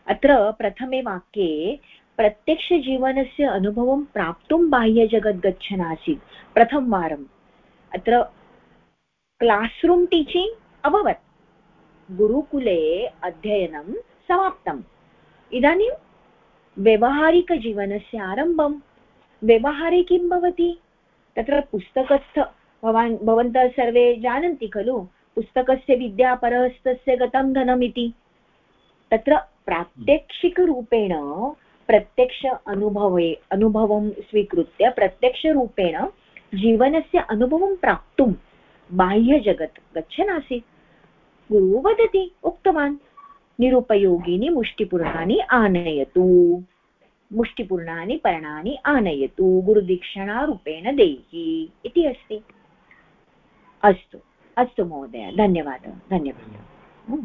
अत्र प्रथमे वाक्ये प्रत्यक्षजीवनस्य अनुभवं प्राप्तुं बाह्यजगत् गच्छन् आसीत्। प्रथमवारम् अत्र क्लास्रूम् टीचिङ्ग् अभवत्। गुरुकुले अध्ययनं समाप्तम्। इदानीं व्यवहारिकजीवनस्य आरम्भं व्यवहारे किं भवति? तत्र पुस्तकस्थ भवान् भवन्तः सर्वे जानन्ति खलु, पुस्तकस्य विद्या परहस्तस्य गतं धनमिति। तत्र प्रात्यक्षिकरूपेण प्रत्यक्ष अनुभवे अनुभवं स्वीकृत्य प्रत्यक्षरूपेण जीवनस्य अनुभवं प्राप्तुं बाह्यजगत् गच्छन् आसीत् गुरुः वदति उक्तवान् निरुपयोगिनि मुष्टिपूर्णानि आनयतु। मुष्टिपूर्णानि पर्णानि आनयतु गुरुदीक्षणारूपेण देहि इति अस्ति। अस्तु अस्तु महोदय धन्यवादः धन्यवादः।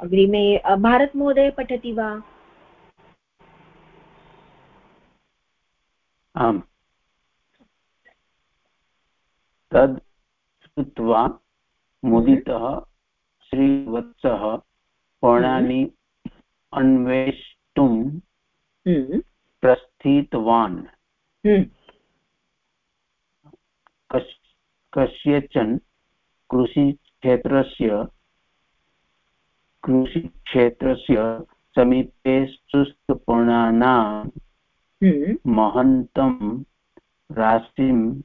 अग्रिमे भारतमहोदय पठति वा? आम् तद् श्रुत्वा मुदितः श्रीवत्सः पर्णानि अन्वेष्टुं हम्म। प्रस्थितवान् हम्म। कस् कस्यचन कृषिक्षेत्रस्य कृषिक्षेत्रस्य समीपे हम्म। महन्तं राशिं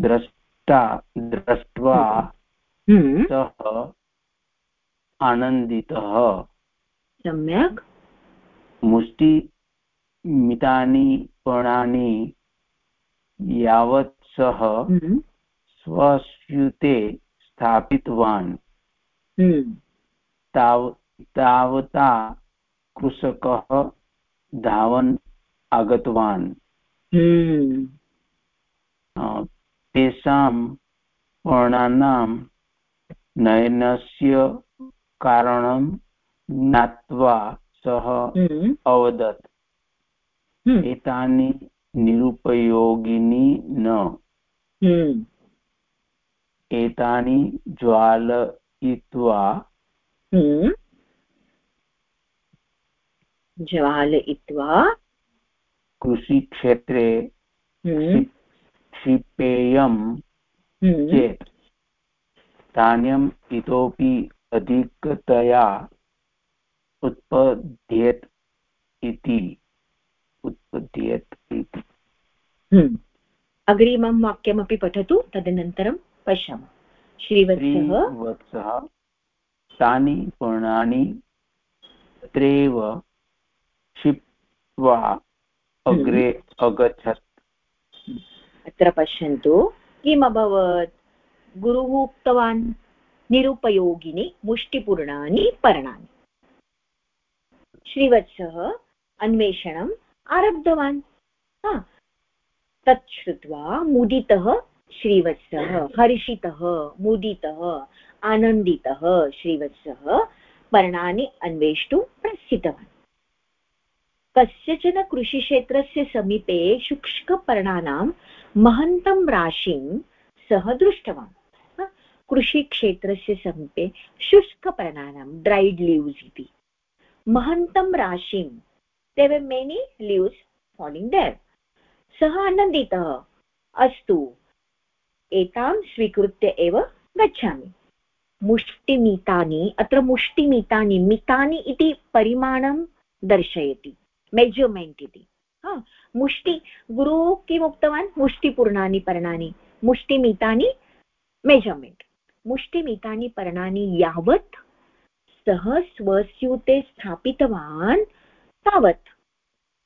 द्रष्टा दृष्ट्वा हम्म। सः आनन्दितः। सम्यक्। मुष्टिमितानि पर्णानि यावत् सः हम्म। स्वस्यूते स्थापितवान्। ताव तावता कृषकः धावन् आगतवान् हम्म। तेषां वर्णानां नयनस्य कारणं ज्ञात्वा सः हम्म। अवदत् हम्म। एतानि निरुपयोगिनी न एतानि ज्वालयित्वा ज्वालयित्वा कृषिक्षेत्रे हम्म। क्षिपेयं हम्म। चेत् धान्यम् इतोपि अधिकतया उत्पद्येत् इति उत्पद्येत् इति हम्म। अग्रिमं वाक्यमपि पठतु तदनन्तरं पश्यामः श्रीवत्सः तानि पर्णानि तत्रैव क्षिप्त्वा अग्रे अगच्छत्। अत्र पश्यन्तु, किम् अभवत्? गुरुः उक्तवान्, निरुपयोगिनि, मुष्टिपूर्णानि, पर्णानि। श्रीवत्सः अन्वेषणम् आरब्धवान्। तत् श्रुत्वा मुदितः श्रीवत्सः, हर्षितः, मुदितः, आनन्दितः श्रीवत्सः पर्णानि अन्वेष्टुं प्रस्थितवान् कस्यचन कृषिक्षेत्रस्य समीपे शुष्कपर्णानां महन्तं राशिं सः दृष्टवान्। कृषिक्षेत्रस्य समीपे शुष्कपर्णानां ड्रैड् लीव्स् इति। महन्तं राशिं देव मेनि लीव्स् फालिङ्ग् देर् सः आनन्दितः, अस्तु, एतां स्वीकृत्य एव गच्छामि। मुष्टिमितानि, अत्र मुष्टिमितानि, मितानि इति परिमाणं दर्शयति। मेजर्मेण्ट् इति। मुष्टि, गुरुः किम् उक्तवान् मुष्टिपूर्णानि पर्णानि मुष्टिमितानि मेजर्मेण्ट् मुष्टिमितानि पर्णानि यावत् सः स्वस्यूते स्थापितवान् तावत्।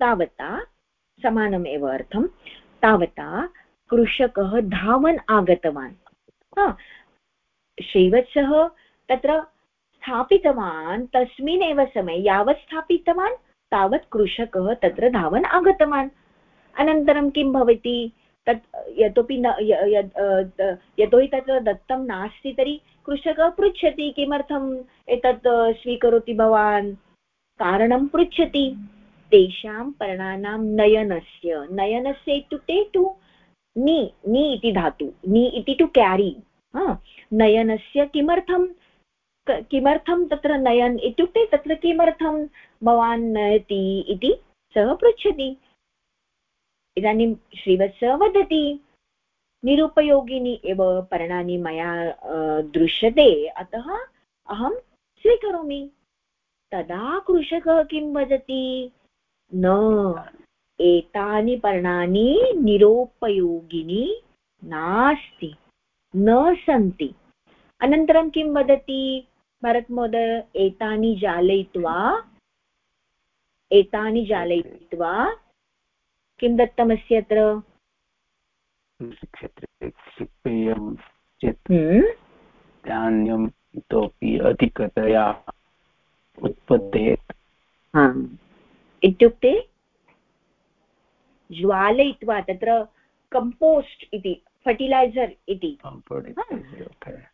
तावता समानमेव अर्थं तावता कृषकः धावन् आगतवान्। श्रीवत्सः तत्र स्थापितवान् तस्मिन्नेव समये यावत् स्थापितवान्। तावत् कृषकः तत्र धावन् आगतवान्। अनन्तरं किं भवति? तत्, यतोपि न यतोहि तत्र दत्तं नास्ति तर्हि कृषकः पृच्छति किमर्थम् एतत् स्वीकरोति भवान्? कारणं पृच्छति। तेषां पर्णानां नयनस्य नयनस्य इत्युक्ते टु नि नि इति धातु, नि इति टु केरि नयनस्य किमर्थं किमर्थं तत्र नयन् इत्युक्ते तत्र किमर्थं भवान् नयति इति सः पृच्छति। इदानीं श्रीवत्सः वदति, निरुपयोगिनी एव पर्णानि मया दृश्यते, अतः अहं स्वीकरोमि। तदा कृषकः किं वदति? न, एतानि पर्णानि निरुपयोगिनी नास्ति, न सन्ति। अनन्तरं किं वदति? भरतमहोदय एतानि जालयित्वा एतानि जालयित्वा किं दत्तमस्ति अत्र? क्षेत्रे क्षिपेयं चेत् हम्म? धान्यम् इतोपि अधिकतया उत्पद्येत्। इत्युक्ते ज्वालयित्वा तत्र कम्पोस्ट् इति फर्टिलैजर् इति।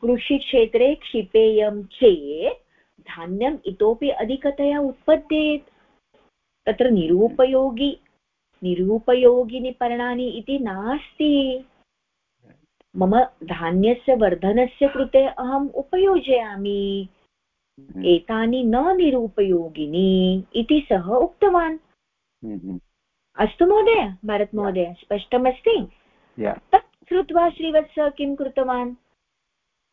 कृषिक्षेत्रे क्षिपेयं चेत् धान्यम् इतोपि अधिकतया उत्पद्येत्। तत्र निरुपयोगि निरुपयोगिनि पर्णानि इति नास्ति। मम धान्यस्य वर्धनस्य कृते अहम् उपयोजयामि। हम्म। एतानि न निरुपयोगिनी इति सः उक्तवान्। हम्म। अस्तु महोदय भरतमहोदय स्पष्टमस्ति? तत् श्रुत्वा श्रीवत्स किं कृतवान्?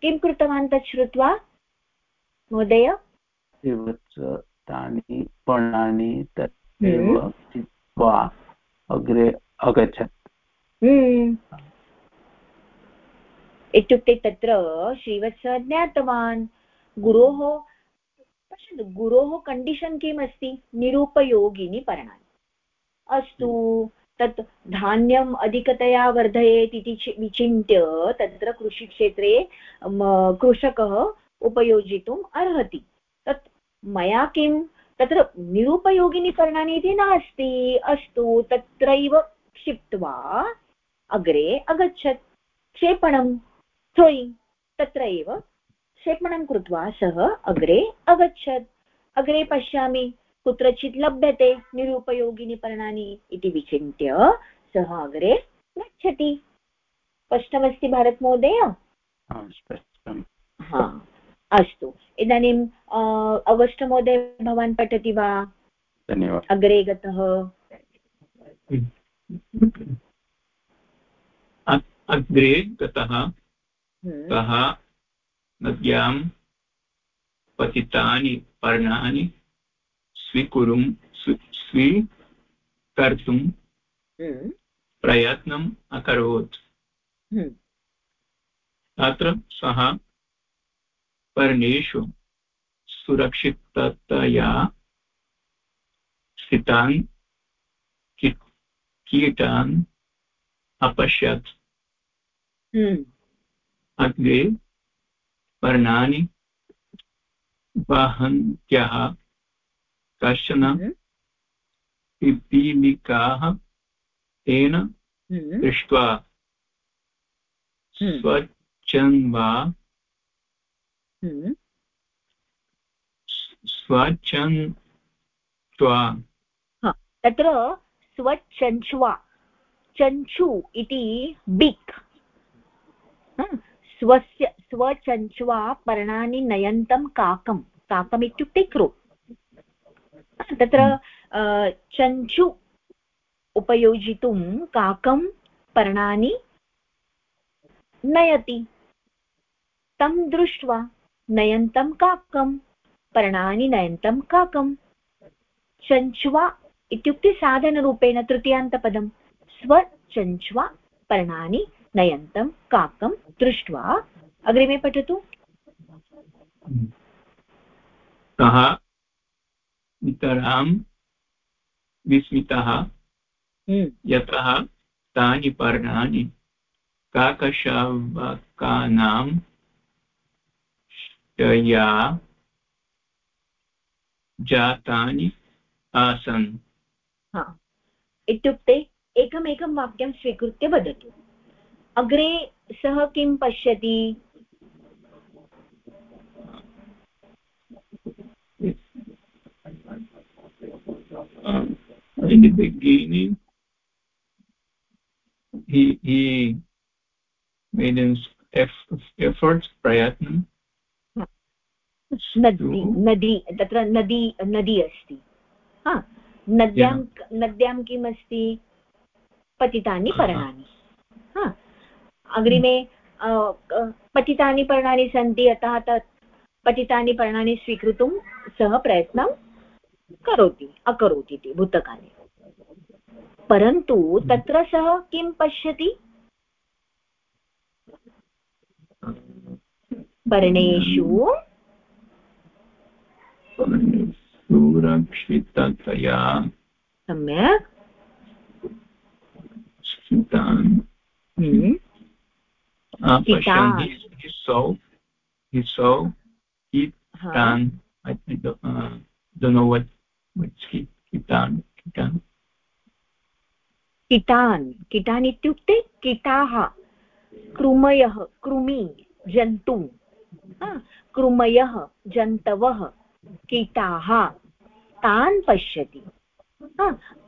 किं कृतवान् तत् श्रुत्वा महोदय? श्रीवत्स तानि पर्णानि तदेव हम्म। चित्वा अग्रे अगच्छत् हम्म। इत्युक्ते तत्र श्रीवत्सः ज्ञातवान् गुरोः पश्यतु गुरोः कण्डिशन् किम् अस्ति निरुपयोगिनि पर्णानि। अस्तु तत् धान्यम् अधिकतया वर्धयेत् इति विचिन्त्य तत्र कृषिक्षेत्रे कृषकः उपयोजितुम् अर्हति। तत् मया किं तत्र निरुपयोगिनि पर्णानि इति नास्ति। अस्तु तत्रैव क्षिप्त्वा अग्रे अगच्छत्। क्षेपणं थ्रोयिङ्ग् तत्र एव क्षेपणं कृत्वा सः अग्रे अगच्छत्। अग्रे पश्यामि कुत्रचित् लभ्यते निरुपयोगिनि पर्णानि इति विचिन्त्य सः अग्रे गच्छति। स्पष्टमस्ति भारतमहोदय? हा। अस्तु इदानीम् अगस्टमहोदय भवान् पठति वा धन्यवादः अग्रे गतः अग्रे गतः हम्म। सः नद्यां पतितानि पर्णानि स्वीकुरुं स्वीकर्तुं हम्म। प्रयत्नम् अकरोत् हम्म। तत्र सः पर्णेषु सुरक्षिततया स्थितान् कीटान् अपश्यत् हम्म। अग्रे पर्णानि वहन्त्यः कश्चन हम्म। पिपीलिकाः तेन हम्म। दृष्ट्वा। स्वच्छन् वा स्वच्छन् तत्र स्वच्छञ्च्वा चञ्चु इति बिक्। स्वस्य स्वचञ्च्वा पर्णानि नयन्तं काकं काकम् इत्युक्ते क्रो। तत्र। चञ्चु उपयोजितुं काकं पर्णानि नयति। तं दृष्ट्वा। नयन्तं काकं पर्णानि नयन्तं काकं। चञ्च्वा इत्युक्ते साधनरूपेण तृतीयान्तपदं। स्वचञ्च्वा पर्णानि नयन्तं काकं दृष्ट्वा। अग्रिमे पठतु। कः? नितरां विस्मितः। हम्म। यतः तानि पर्णानि काकशावकानां या जातानि आसन्। इत्युक्ते एकमेकं वाक्यं स्वीकृत्य वदतु। अग्रे सः किं पश्यति? प्रयत्नम् नदी नदी तत्र नदी नदी अस्ति। हा नद्यां नद्यां किम् अस्ति पतितानि पर्णानि। हा अग्रिमे पतितानि पर्णानि सन्ति अतः तत् पतितानि पर्णानि स्वीकर्तुं सः प्रयत्नं करोति अकरोत् इति भूतकाले। परन्तु तत्र सः किं पश्यति? पर्णेषु सुरक्षिततया। सम्यक्। सुरक्षितान्। हम्म। कीटान्। कीटान् इत्युक्ते कीटाः। कृमयः कृमि जन्तु। कृमयः जन्तवः। कीटाः तान् पश्यति।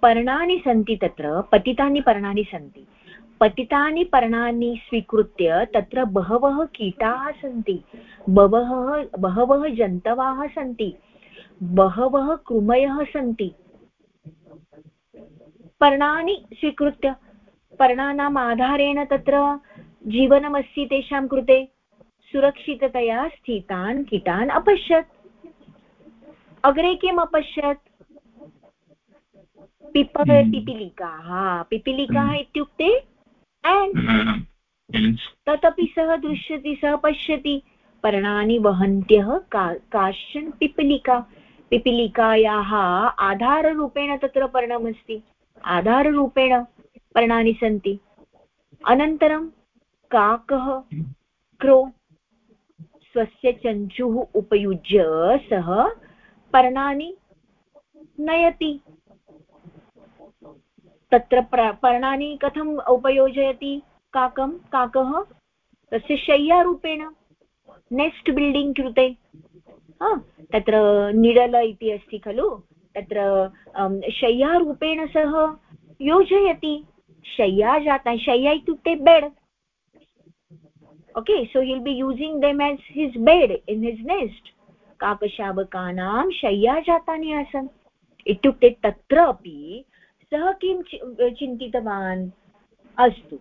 पर्णानि सन्ति तत्र, पतितानि पर्णानि सन्ति। पतितानि पर्णानि स्वीकृत्य तत्र बहवः कीटाः सन्ति। बहवः बहवः जन्तवः सन्ति। बहवः कृमयः सन्ति। पर्णानि स्वीकृत्य, पर्णानाम् आधारेण तत्र जीवनमस्ति तेषां कृते। सुरक्षिततया स्थितान् कीटान् अपश्यत्। अग्रे किम् अपश्यत्? पिप। पिपीलिकाः पिपीलिकाः हम्म। इत्युक्ते तदपि सः दृश्यति सः पश्यति। पर्णानि वहन्त्यः का काश्चन पिपीलिका। पिपीलिकायाः आधाररूपेण तत्र पर्णमस्ति। आधाररूपेण पर्णानि सन्ति। अनन्तरं काकः क्रो स्वस्य चञ्चुः उपयुज्य सः पर्णानि नयति। तत्र पर्णानि कथम् उपयोजयति? काकं, काकः? तस्य शय्यारूपेण नेक्स्ट् बिल्डिङ्ग् कृते। तत्र निडल इति अस्ति खलु। तत्र शय्यारूपेण सः योजयति। शय्या जाता, शय्या इत्युक्ते bed. Okay so he'll be using them as his bed in his nest काकशावकानां शय्या जातानि आसन्। इत्युक्ते तत्र अपि सः किं चिन्तितवान्? अस्तु,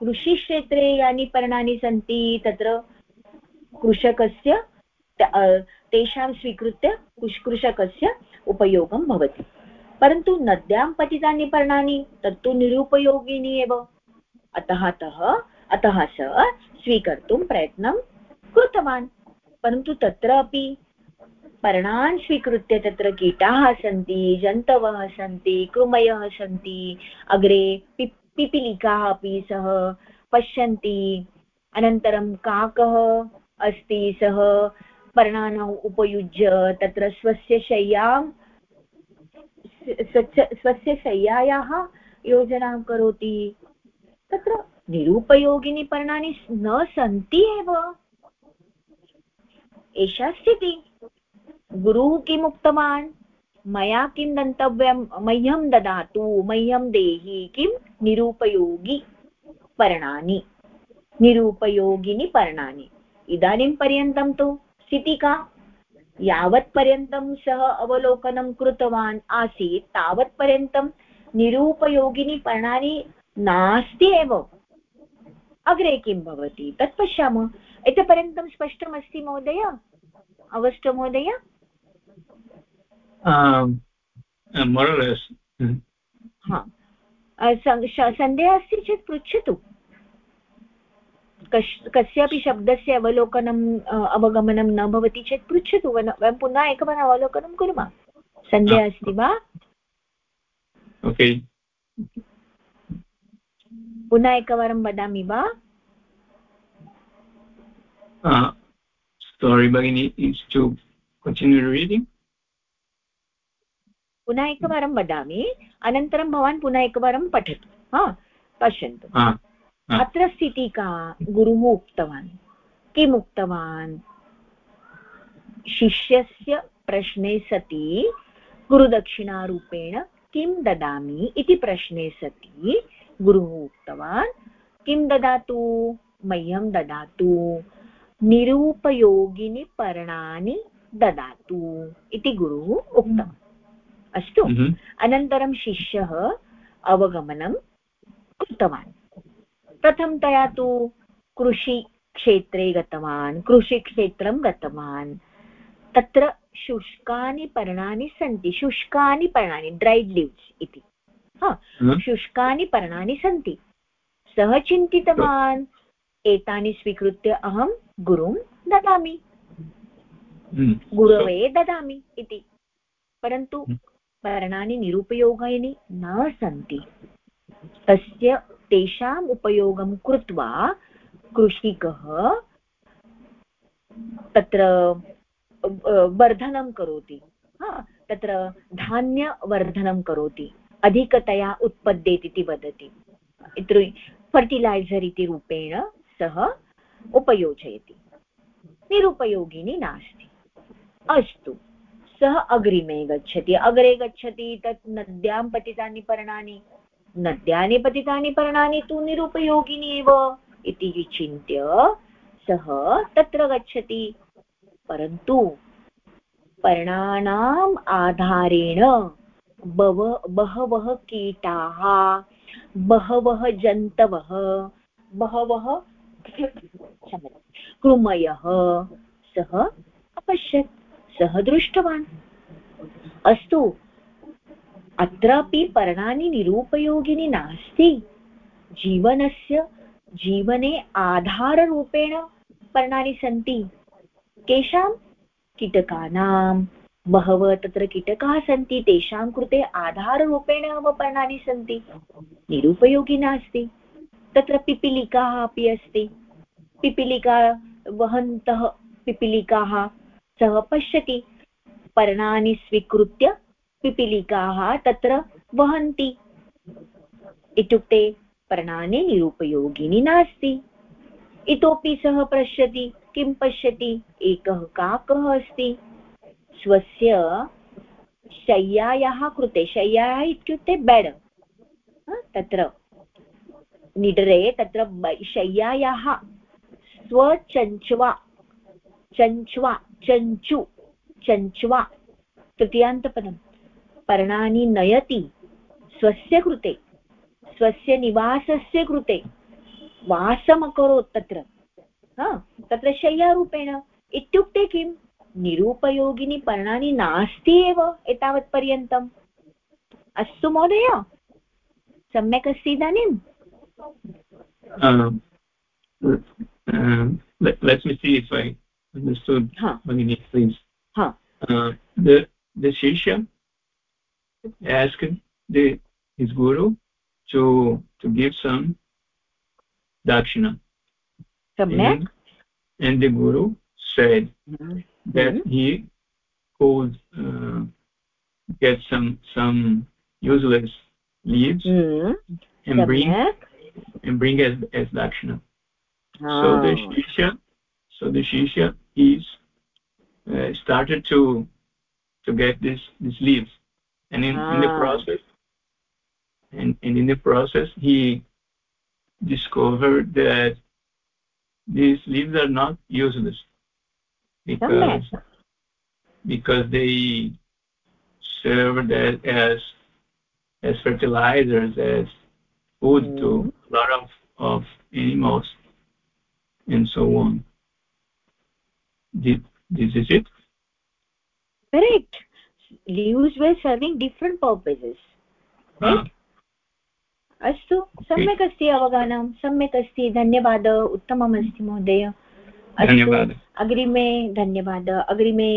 कृषिक्षेत्रे यानि पर्णानि सन्ति, तत्र कृषकस्य तेषां स्वीकृत्य कृषकस्य उपयोगं भवति। परन्तु नद्यां पतितानि पर्णानि, तत्तु निरुपयोगिनी एव। अतः तः, अतः सः स्वीकर्तुं प्रयत्नं कृतवान्। परन्तु तत्र अपि पर्णान् स्वीकृत्य तत्र कीटाः सन्ति, जन्तवः सन्ति, कृमयः सन्ति, अग्रे पि पिपीलिकाः अपि सः पश्यन्ति, अनन्तरं काकः अस्ति सः पर्णानाम् उपयुज्य तत्र स्वस्य शय्यां स्वस्य शय्यायाः योजनां करोति। तत्र निरुपयोगिनी पर्णानि न सन्ति एव। एषा स्थितिः। गुरुः किम् उक्तवान्? मया किं गन्तव्यं मह्यं ददातु, मह्यं देहि किं निरुपयोगि पर्णानि। निरुपयोगिनि पर्णानि। इदानीं पर्यन्तं तु स्थितिः का? यावत्पर्यन्तं सः अवलोकनं कृतवान् आसीत् तावत्पर्यन्तं निरुपयोगिनी पर्णानि नास्ति एव। अग्रे किं भवति? तत् पश्यामः। एतपर्यन्तं स्पष्टमस्ति महोदय? अवष्ट महोदय। सन्देहः अस्ति चेत् पृच्छतु। कस् कस्यापि शब्दस्य अवलोकनम् अवगमनं न भवति चेत् पृच्छतु। वयं पुनः एकवारम् अवलोकनं कुर्मः। सन्देहः अस्ति वा? पुनः एकवारं वदामि वा? Uh, sorry bagini is to continue reading. पुनः एकवारं वदामि अनन्तरं भवान् पुनः एकवारं पठतु हा पश्यन्तु। अत्र स्थितिः का? गुरुः उक्तवान्। किम् उक्तवान्? शिष्यस्य प्रश्ने सति गुरुदक्षिणारूपेण किं ददामि इति प्रश्ने सति गुरुः उक्तवान्। किं ददातु? मह्यं ददातु। निरूपयोगिनि पर्णानि ददातु इति गुरुः उक्तवान्। अस्तु। हम्म। अनन्तरं शिष्यः अवगमनं कृतवान्। प्रथमतया तु कृषिक्षेत्रे गतवान् कृषिक्षेत्रं गतवान्। तत्र शुष्कानि पर्णानि सन्ति शुष्कानि पर्णानि ड्रैड् लीव्स् इति। हम्म। शुष्कानि पर्णानि सन्ति। सः चिन्तितवान् एतानि स्वीकृत्य अहं गुरुं ददामि। हम्म। गुरवे ददामि इति। परन्तु पर्णानि निरुपयोगानि न सन्ति। तस्य तेषाम् उपयोगं कृत्वा कृषिकः तत्र वर्धनं करोति। तत्र धान्यवर्धनं करोति। अधिकतया उत्पद्येत् इति वदति। फर्टिलैसर् इति रूपेण सः उपयोजयति। निरुपयोगिनी नास्ति। अस्तु। सः अग्रिमे गच्छति। अग्रे गच्छति तत् नद्यां पतितानि पर्णानि। नद्यानि पतितानि पर्णानि तु निरुपयोगिनी एव इति विचिन्त्य सः तत्र गच्छति। परन्तु पर्णानाम् आधारेण बव, बहवः कीटाः, बहवः जन्तवः, बहवः कृमयः सः अपश्यत्। सः दृष्टवान्। अस्तु, अत्रापि पर्णानि निरुपयोगिनि नास्ति। जीवनस्य, जीवने आधाररूपेण पर्णानि सन्ति। केषां कीटकानां, बहवः तत्र कीटकाः सन्ति, तेषां कृते आधाररूपेण एव पर्णानि सन्ति। निरुपयोगी नास्ति। तत्र पिपीलिकाः अपि अस्ति। पिपीलिका, वहन्तः पिपीलिकाः सः पश्यति। पर्णानि स्वीकृत्य पिपीलिकाः तत्र वहन्ति। इत्युक्ते पर्णानि निरुपयोगिनि नास्ति। इतोपि सः पश्यति, किं पश्यति? एकः काकः अस्ति। स्वस्य शय्यायाः कृते शय्याः इत्युक्ते बेड्। तत्र निडरे, तत्र शय्यायाः स्वचञ्च्वा चञ्च्वा। चञ्चु चञ्च्वा तृतीयान्तपदं पर्णानि नयति स्वस्य कृते स्वस्य निवासस्य कृते। वासमकरोत् तत्र तत्र शय्यारूपेण। इत्युक्ते किं? निरुपयोगिनि पर्णानि नास्ति एव एतावत्पर्यन्तम् अस्तु महोदय सम्यक् अस्ति इदानीम्? Um, um, let, let me see if I understood. Bhagini, please. Huh. Uh, the the Shishya asked the his guru to to give some dakshina. And, and the guru said mm-hmm. that mm-hmm. he could uh, get some some useless leaves mm-hmm. and bring and bring as as dakshina. Oh. So the ah. So the shishya is uh, started to to get this these leaves and in, ah. in the ah. process and, and in the process he discovered that these leaves are not useless because because they serve as as, as fertilizers as food mm. to a lot of of animals and so on this, is it? Correct. Leaves were serving different purposes. Right? अस्तु सम्यक् अस्ति अवगमनं सम्यक् अस्ति. धन्यवादः. उत्तमम् अस्ति महोदय. अस्तु अग्रिमे धन्यवादः. अग्रिमे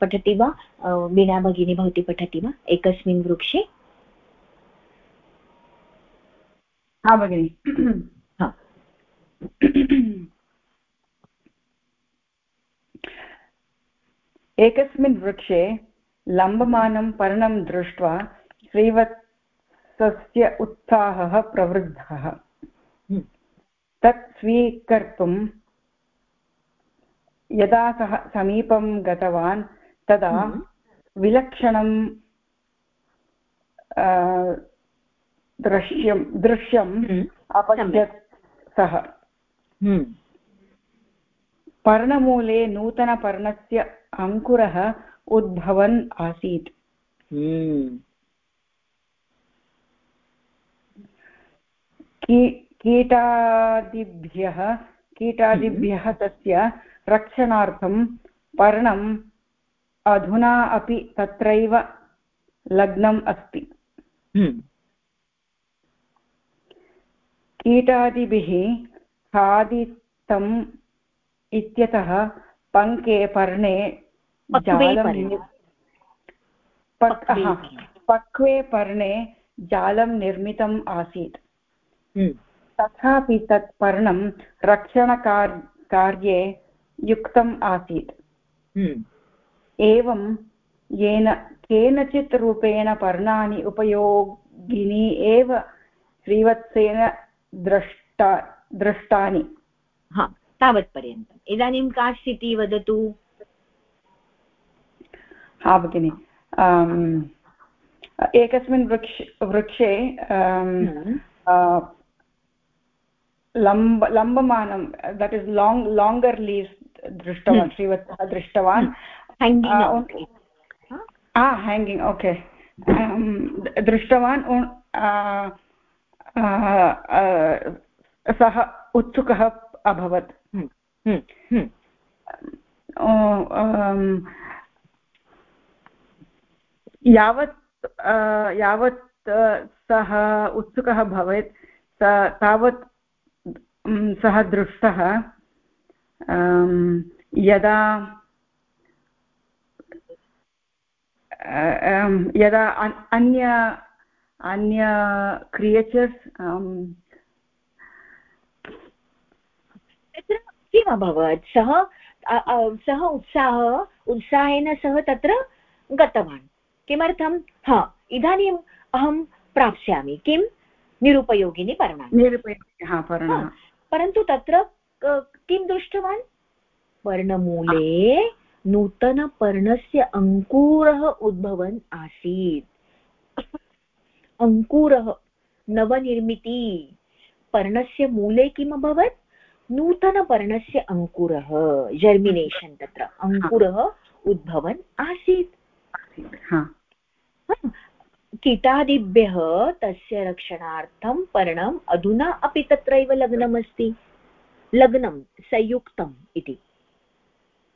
पठति वा? वीणा भगिनी भवती पठति वा? एकस्मिन् वृक्षे? हा भगिनि। एकस्मिन् वृक्षे लम्बमानं पर्णं दृष्ट्वा श्रीवत्सस्य उत्साहः प्रवृद्धः हम्म। तत् स्वीकर्तुं यदा सः समीपं गतवान् तदा हम्म। विलक्षणं दृश्यं दृश्यम् हम्म। अपश्यत् सः पर्णमूले नूतनपर्णस्य अङ्कुरः उद्भवन् आसीत्। कीटादिभ्यः कीटादिभ्यः तस्य रक्षणार्थं पर्णम् अधुना अपि तत्रैव लग्नम् अस्ति। कीटादिभिः खादितम् इत्यतः पङ्के पर्णे पक्वे पर्णे। जालं निर्मितम् आसीत्। हम्म। तथापि तत् पर्णं रक्षणकार् कार्ये युक्तम् आसीत्। हम्म। एवं येन केनचित् रूपेण पर्णानि उपयोगिनी एव श्रीवत्सेन द्रष्टा दृष्टानि हा तावत्पर्यन्तम् इदानीं का स्थितिः वदतु। हा भगिनि एकस्मिन् वृक्ष वृक्षे हम्म। लम्ब लम्बमानं that is long longer leaves दृष्टवान् हम्म। श्रीवत्सः दृष्टवान्। हेङ्गिङ्ग् ओके दृष्टवान् सः उत्सुकः अभवत्। हम्म, यावत् यावत् सः उत्सुकः भवेत् तावत् सः दृष्टः यदा यदा अन्य अन्य क्रियेचर्स् तत्र किम् अभवत्? सः सः उत्साह, उत्साहेन सः तत्र गतवान्। किमर्थं? हा इदानीम् अहं प्राप्स्यामि. किं? निरुपयोगिनी पर्णानि निरुपयोगिनी परन्तु तत्र किं दृष्टवान्? पर्णमूले नूतनपर्णस्य अङ्कुरः उद्भवन् आसीत्. अङ्कुरः नवनिर्मिति। पर्णस्य मूले किम् अभवत्? नूतनपर्णस्य अङ्कुरः जर्मिनेशन् तत्र. अङ्कुरः उद्भवन् आसीत्. कीटादिभ्यः तस्य रक्षणार्थं पर्णम् अधुना अपि तत्रैव लग्नमस्ति। लग्नं संयुक्तम् इति।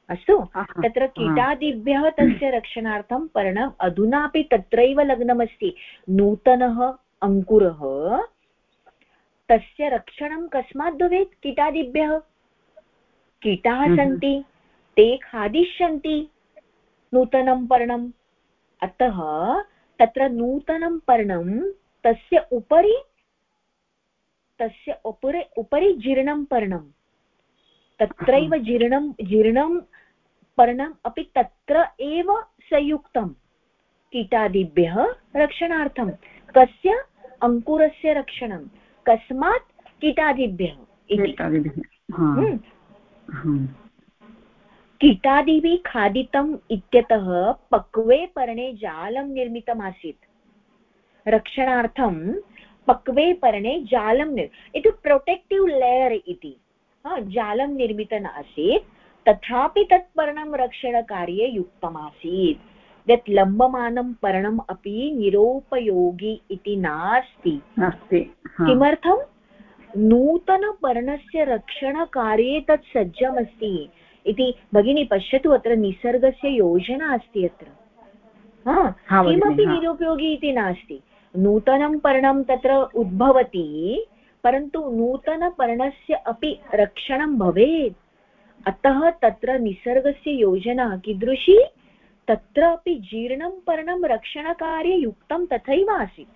अस्तु? तत्र कीटादिभ्यः तस्य रक्षणार्थं पर्णम् अधुनापि तत्रैव लग्नमस्ति। नूतनः अङ्कुरः तस्य रक्षणं कस्मात् भवेत् कीटादिभ्यः? कीटाः हम्म। सन्ति ते खादिष्यन्ति नूतनं पर्णम्। अतः तत्र नूतनं पर्णं तस्य उपरि तस्य उपरि उपरि जीर्णं पर्णं। तत्रैव जीर्णं जीर्णं पर्णम् अपि तत्र एव संयुक्तं। कीटादिभ्यः रक्षणार्थं। कस्य? अङ्कुरस्य रक्षणं। कस्मात् कीटादिभ्यः इति। हम्म। कीटादिभिः खादितम् इत्यतः पक्वे पर्णे जालं निर्मितमासीत्। रक्षणार्थं पक्वे पर्णे जालं इति प्रोटेक्टिव् लेयर् इति। जालं निर्मितम् आसीत् तथापि तत् पर्णं रक्षणकार्ये युक्तमासीत्। यत् लम्बमानं पर्णम् अपि निरोपयोगि इति नास्ति। किमर्थं? नूतनपर्णस्य रक्षणकार्ये तत् सज्जमस्ति। इति भगिनी पश्यतु अत्र निसर्गस्य योजना अस्ति अत्र। किमपि निरुपयोगी इति नास्ति। नूतनं पर्णं तत्र उद्भवति परन्तु नूतनपर्णस्य अपि रक्षणं भवेत्। अतः तत्र निसर्गस्य योजना कीदृशी तत्र अपि जीर्णं पर्णं रक्षणकार्ये युक्तं तथैव आसीत्।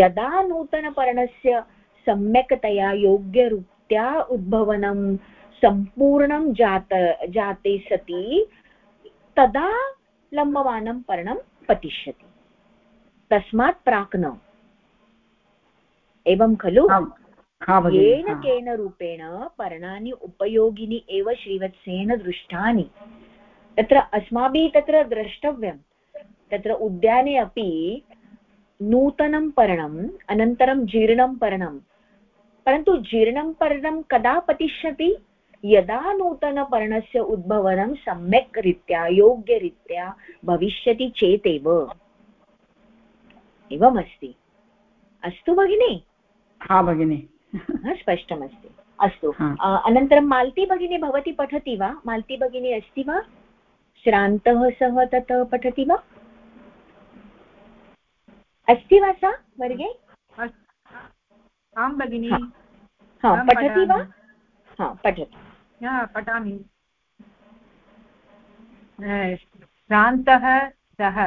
यदा नूतनपर्णस्य सम्यक्तया योग्यरीत्या उद्भवनं सम्पूर्णं जात जाते सति तदा लम्बमानं पर्णं पतिष्यति। तस्मात् प्राक् न। एवं खलु? येन केन रूपेण पर्णानि उपयोगिनि एव श्रीवत्सेन दृष्टानि। तत्र अस्माभिः तत्र द्रष्टव्यं। तत्र उद्याने अपि नूतनं पर्णम् अनन्तरं जीर्णं पर्णं परन्तु जीर्णं पर्णं कदा पतिष्यति? यदा नूतनपर्णस्य उद्भवनं सम्यक् रीत्या योग्यरीत्या भविष्यति चेदेव एवमस्ति। अस्तु भगिनि? हा भगिनि। स्पष्टमस्ति। अस्तु। अनन्तरं माल्ती भगिनी भवती पठति वा? माल्ती भगिनी अस्ति वा? श्रान्तः सः तत् पठति वा? अस्ति वा सा वर्गे? आं भगिनि। पठति वा? हा पठतु। पठामि श्रान्तः सः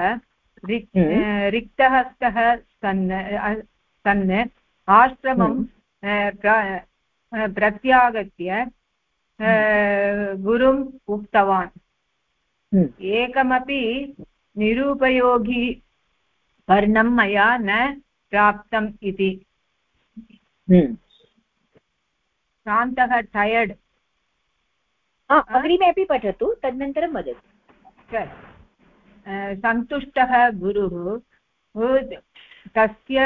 हम्म। रिक्तहस्तः सन् सन् आश्रमं हम्म। प्रत्यागत्य हम्म। गुरुम् उक्तवान् एकमपि निरुपयोगी वर्णं मया न प्राप्तम् इति शान्तः टयर्ड् अग्रिमे अपि पठतु, तदनन्तरं वदतु। सन्तुष्टः गुरुः। तस्य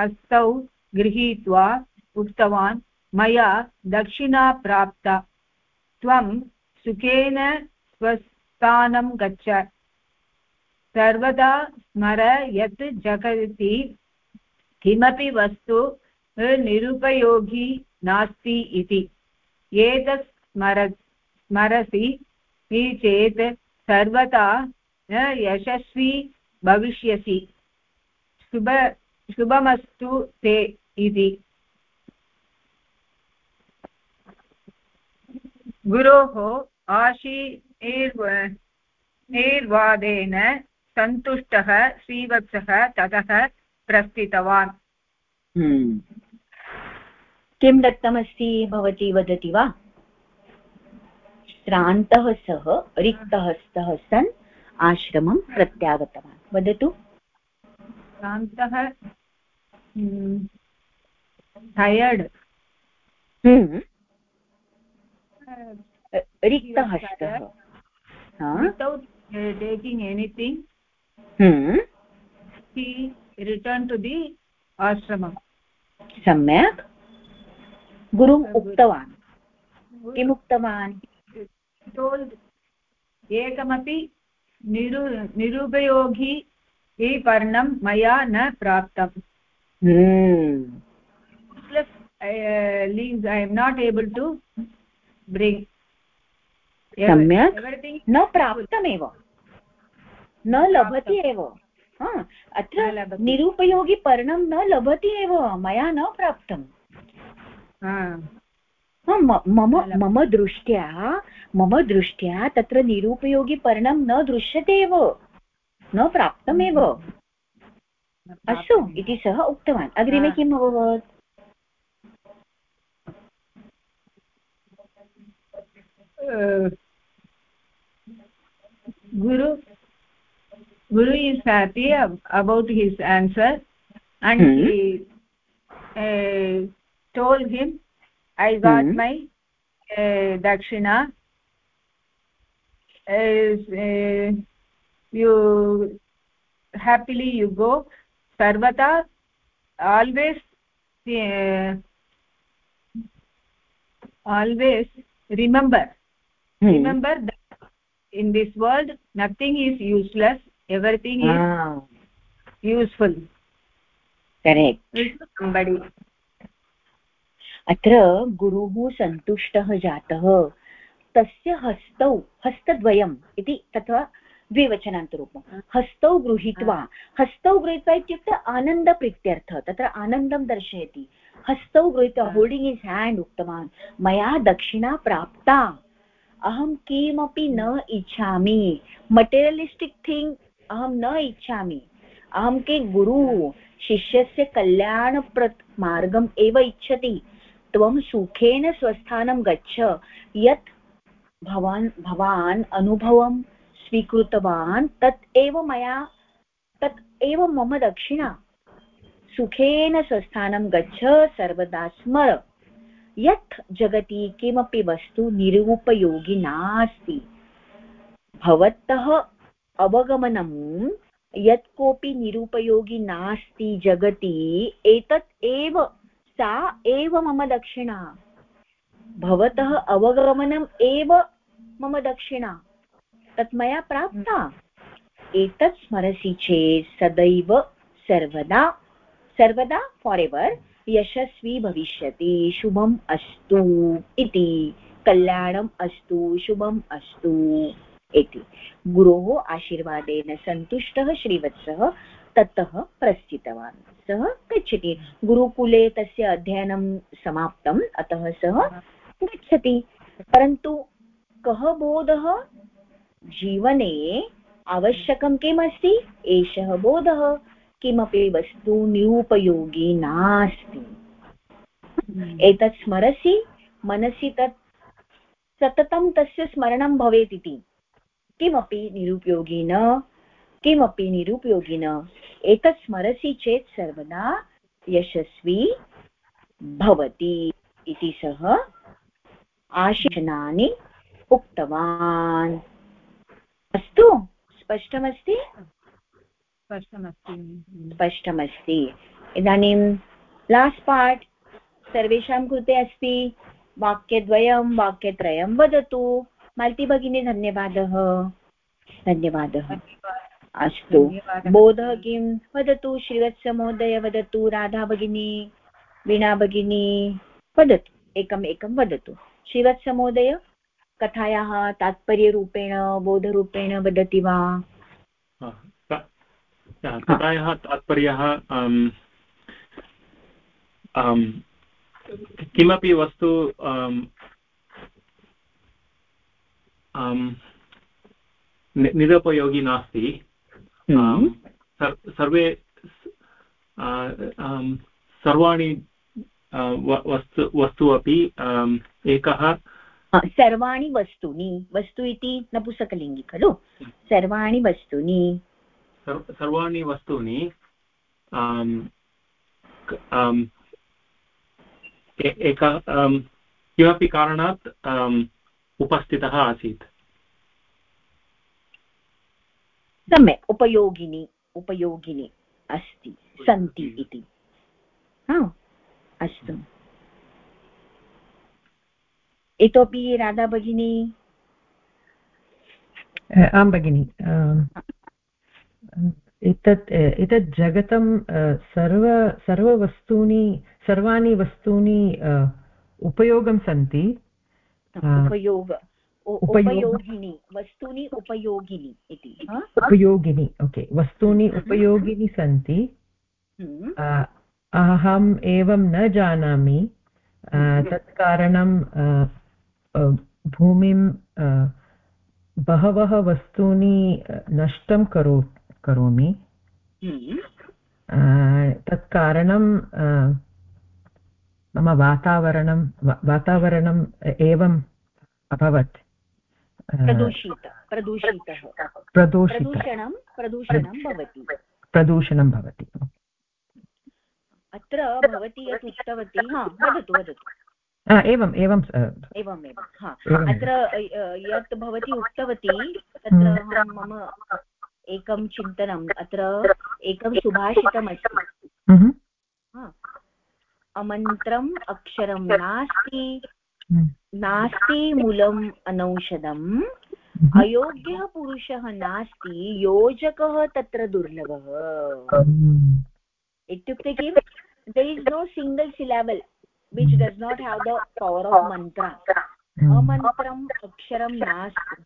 हस्तौ गृहीत्वा उक्तवान्, मया दक्षिणा प्राप्ता। त्वं सुखेन स्वस्थानं गच्छ। सर्वदा स्मर यत् जगति किमपि वस्तु निरुपयोगी नास्ति इति। एतत् स्मर स्मरसि चेत् सर्वदा यशस्वी भविष्यसि। शुभ शुभमस्तु ते इति। गुरोः आशीर्वादेन सन्तुष्टः श्रीवत्सः ततः प्रस्थितवान्। हम्म। किं दत्तमस्ति भवती वदति वा? श्रान्तः सः रिक्तहस्तः सन् आश्रमं प्रत्यागतवान्। वदतु। श्रान्तः टयर्ड्। रिक्तहस्तः without taking anything hmm he returned to the ashramam सम्यक्। गुरुम् उक्तवान्। किम् उक्तवान् टोल्ड् एकमपि निरु निरुपयोगी पर्णं मया न प्राप्तम्. Plus I am not able to bring सम्यक्। न प्राप्तमेव। न लभति एव। अत्र निरुपयोगि पर्णं न लभति एव। मया न प्राप्तम्। मम मम दृष्ट्या मम दृष्ट्या तत्र निरुपयोगिपर्णं न दृश्यते एव न प्राप्तमेव. अस्तु इति सः उक्तवान्. अग्रिमे किम् अभवत्? guru guru is happy about his answer. And hmm. he uh, told him i got hmm. my uh, dakshina. As uh, you happily you go. Sarvata always uh, always remember. Hmm. remember that in this world nothing is useless. Everything is ah. useful. Correct. Somebody अत्र गुरुः सन्तुष्टः जातः। तस्य हस्तौ हस्तद्वयम् इति तथा द्विवचनान्तरूपं हस्तौ गृहीत्वा हस्तौ गृहीत्वा इत्युक्ते आनन्दप्रीत्यर्थ तत्र आनन्दं दर्शयति। हस्तौ गृहीत्वा होल्डिङ्ग् इस् हेण्ड् उक्तवान् मया दक्षिणा प्राप्ता। अहं किमपि न इच्छामि। मटेरियलिस्टिक् थिङ्ग् अहं न इच्छामि। अहं के गुरुः शिष्यस्य कल्याणप्र मार्गम् एव इच्छति। त्वं सुखेन स्वस्थानं गच्छ। यत् भवान् भवान् अनुभवं स्वीकृतवान्, तत् एव मया, तत् एव मम दक्षिणा। सुखेन स्वस्थानं गच्छ, सर्वदा स्मर। यत् जगति किमपि वस्तु निरुपयोगि नास्ति। भवतः अवगमनं, यत् कोऽपि निरुपयोगि नास्ति जगति, एतत् एव सा एव मम दक्षिणा। भवतः अवगमनम् एव मम दक्षिणा। तत् मया प्राप्ता। एतत् स्मरसि चेत् सदैव सर्वदा सर्वदा फार् एवर् यशस्वी भविष्यति। शुभम् अस्तु इति। कल्याणम् अस्तु, शुभम् अस्तु इति। गुरोः आशीर्वादेन सन्तुष्टः श्रीवत्सः ततः प्रस्थितवान्। सः गच्छति। गुरुकुले तस्य अध्ययनं समाप्तम्, अतः सः गच्छति। परन्तु कः बोधः? जीवने आवश्यकं किमस्ति एषः बोधः। किमपि वस्तु निरुपयोगी नास्ति। एतत् स्मरसि। मनसि तत् सततं तस्य स्मरणं भवेत् इति। किमपि निरुपयोगी न किमपि निरुपयोगी न एतत् स्मरसि चेत् सर्वदा यशस्वी भवति इति सः आशिषणानि उक्तवान्। अस्तु स्पष्टमस्ति? स्पष्टमस्ति। स्पष्टमस्ति। इदानीं लास्ट् पार्ट् सर्वेषां कृते अस्ति। वाक्यद्वयं वाक्यत्रयं वदतु। माल्ति भगिनी धन्यवादः। धन्यवादः। अस्तु। बोधः किं? वदतु श्रीवत्समहोदय वदतु राधा भगिनी वीणा भगिनी वदतु। एकम् एकं वदतु। श्रीवत्समहोदय कथायाः तात्पर्यरूपेण बोधरूपेण वदति वा? कथायाः तात्पर्यः किमपि वस्तु निरुपयोगी नास्ति। सर्वे सर्वाणि वस्तु वस्तु अपि एकः। सर्वाणि वस्तूनि वस्तु इति नपुसकलिङ्गि खलु? सर्वाणि वस्तूनि। सर्वाणि वस्तूनि एक किमपि कारणात् उपस्थितः आसीत्। सम्यक् उपयोगिनी उपयोगिनी अस्ति सन्ति इति। अस्तु। इतोपि राधा भगिनी? आं भगिनि एतत् एतत् जगतं सर्व सर्ववस्तूनि सर्वाणि वस्तूनि उपयोगं सन्ति। उपयोग। उपयोगिनी वस्तूनि उपयोगिनी इति। उपयोगिनी ओके वस्तूनि उपयोगिनी सन्ति। हम्म। अहम् एवं न जानामि। हम्म। तत् कारणं भूमिं बहवः वस्तूनि नष्टं करो करोमि। हम्म। तत् कारणं मम वातावरणं वातावरणम् एवम् अभवत्। प्रदूषित प्रदूषितः। प्रदूषणं प्रदूषणं भवति। प्रदूषणं भवति। अत्र भवती यत् उक्तवती हा वदतु वदतु। एवम् एवम् एवमेव हा। अत्र यत् भवती उक्तवती तत्र मम एकं चिन्तनम् अत्र एकं सुभाषितमस्ति। अमन्त्रम् अक्षरं नास्ति नास्ति मूलम् अनौषधम्। हम्म। अयोग्यः पुरुषः नास्ति योजकः तत्र दुर्लभः। इत्युक्ते किं? There is no single syllable which does not have the power of mantra अमन्त्रम् अक्षरं नास्ति।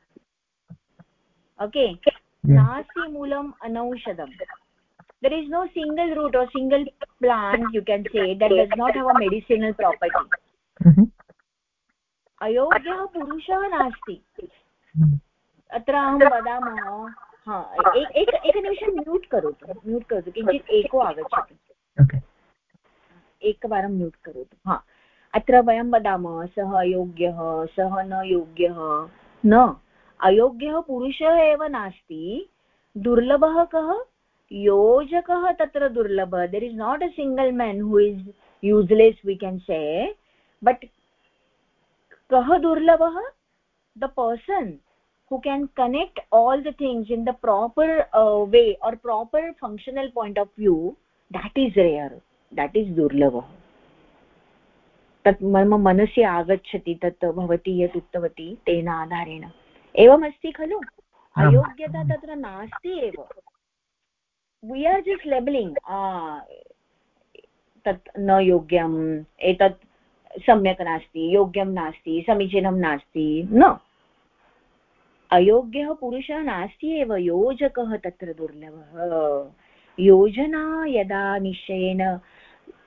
ओके नास्ति मूलम् अनौषधम्। There is no single root or single plant you can say that does not have a medicinal property mm -hmm. अयोग्यः पुरुषः नास्ति। अत्र अहं वदामः हा एक एकनिमिषं म्यूट् करोतु म्यूट् करोतु किञ्चित् एको आगच्छति। एकवारं म्यूट् करोतु हा। अत्र वयं वदामः सः अयोग्यः सः न योग्यः न। अयोग्यः पुरुषः एव नास्ति दुर्लभः कः? योजकः तत्र दुर्लभः। There is not a single man who is useless we can say but कः दुर्लभः? The person who can connect all the things in the proper way or proper functional point of view that is rare that is दुर्लभः। तत् मम मनसि आगच्छति तत् भवती यत् उक्तवती तेन आधारेण। एवमस्ति खलु? अयोग्यता तत्र नास्ति एव। वि आर् जस्ट् लेबलिङ्ग् तत् न योग्यम् एतत् सम्यक् नास्ति योग्यं नास्ति समीचीनं नास्ति न। अयोग्यः पुरुषः नास्ति एव योजकः तत्र दुर्लभः। योजना यदा निश्चयेन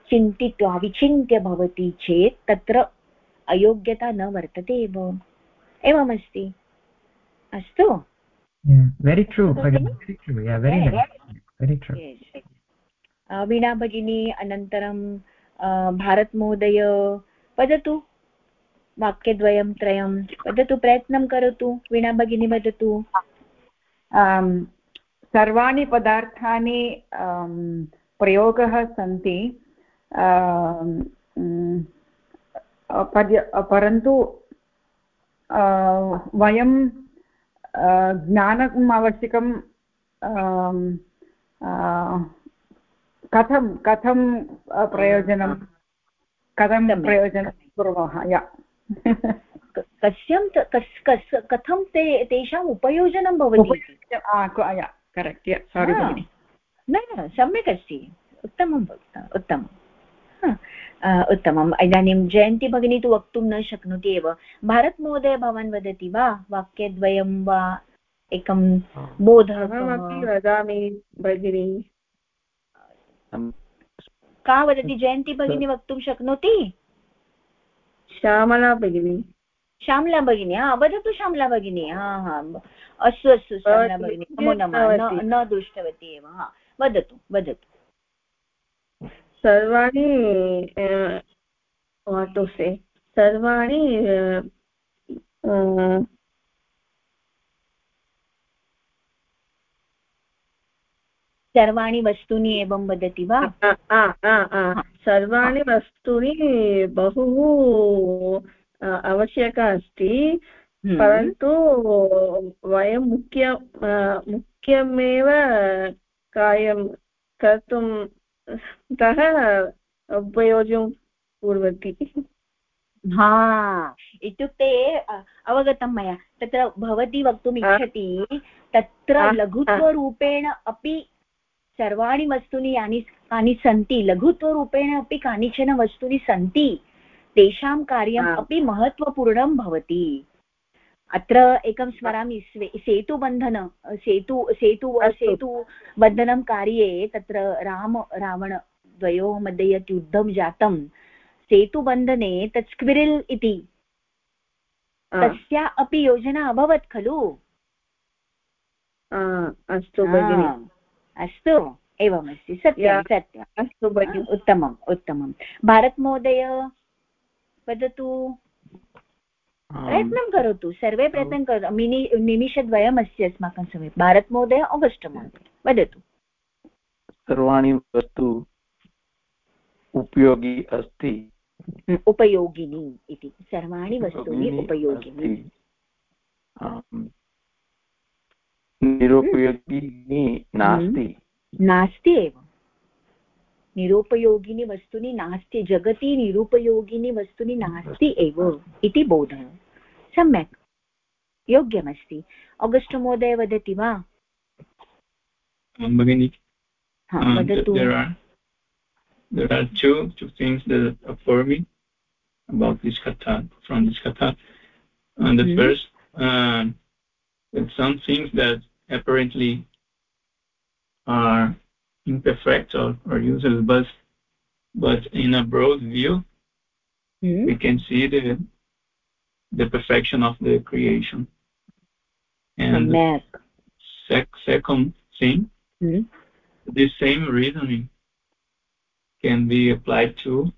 चिन्तित्वा विचिन्त्य भवति चेत् तत्र अयोग्यता न वर्तते एव। एवमस्ति। अस्तु। वेरि ट्रू वीणा भगिनी अनन्तरं भारतमहोदय वदतु। वाक्यद्वयं त्रयं। वदतु, प्रयत्नं करोतु, वीणा भगिनी वदतु। सर्वाणि पदार्थानि प्रयोगः सन्ति। परन्तु वयं ज्ञानम् आवश्यकं कथं कथं प्रयोजनं कथं प्रयोजनं कुर्मः या कस्यं कस् कस् कथं ते तेषाम् उपयोजनं भवति करेक्ट् सारि न न सम्यक् अस्ति उत्तमं उत्तमम् उत्तमम् इदानीं जयन्ती भगिनी तु वक्तुं न शक्नोति एव भारतमहोदय भवान् वदति वा वाक्यद्वयं वा एकं बोधः वदामि भगिनी का वदति? जयन्ती भगिनी वक्तुं शक्नोति? श्यामला भगिनी। श्यामला भगिनी हा वदतु श्यामला भगिनी हा हा अस्तु अस्तु श्यामला भगिनी नमो नमः न दृष्टवती एव हा वदतु वदतु। सर्वाणि टु से सर्वाणि सर्वाणि वस्तूनि एवं वदति वा? सर्वाणि वस्तूनि बहु आवश्यक अस्ति हम्म। परन्तु वयं मुख्य मुख्यमेव कार्यं कर्तुं तः उपयोगं कुर्वन्ति। हा इत्युक्ते अवगतं मया तत्र भवती वक्तुम् इच्छति तत्र लघुत्वरूपेण अपि सर्वाणि वस्तूनि यानि कानि सन्ति लघुत्वरूपेण अपि कानिचन वस्तूनि सन्ति तेषां कार्यम् अपि महत्त्वपूर्णं भवति। अत्र एकं स्मरामि सेतुबन्धन सेतु सेतु सेतुबन्धनं कार्ये तत्र राम रावण द्वयोः मध्ये यत् युद्धं जातं सेतुबन्धने तत् स्क्विरिल् इति। तस्या अपि योजना अभवत् खलु? अस्तु अस्तु एवमस्ति सत्यं सत्यम् अस्तु भगिनि। उत्तमम् उत्तमं भारतमहोदय वदतु। प्रयत्नं करोतु सर्वे प्रयत्नं करोतु। मिनि निमिषद्वयमस्ति अस्माकं समीपे। भारतमहोदय आगस्ट् महोदय वदतु। सर्वाणि वस्तु उपयोगी अस्ति। उपयोगिनी इति। सर्वाणि वस्तूनि उपयोगिनी निरुपयोगिनी नास्ति। हम्म। नास्ति एव। निरुपयोगिनी वस्तूनि नास्ति जगति निरुपयोगिनी वस्तूनि नास्ति एव इति बोधः। सम्यक्। योग्यमस्ति। आगस्ट् महोदय वदति वा? भगिनि। there are two two things that are me about this katha from this katha. And the mm -hmm. first uh, that some things that apparently are imperfect or, or useless, but, but in a broad view, mm-hmm. we can see the, the perfection of the creation. And sec- second thing, mm-hmm. this same reasoning can be applied to,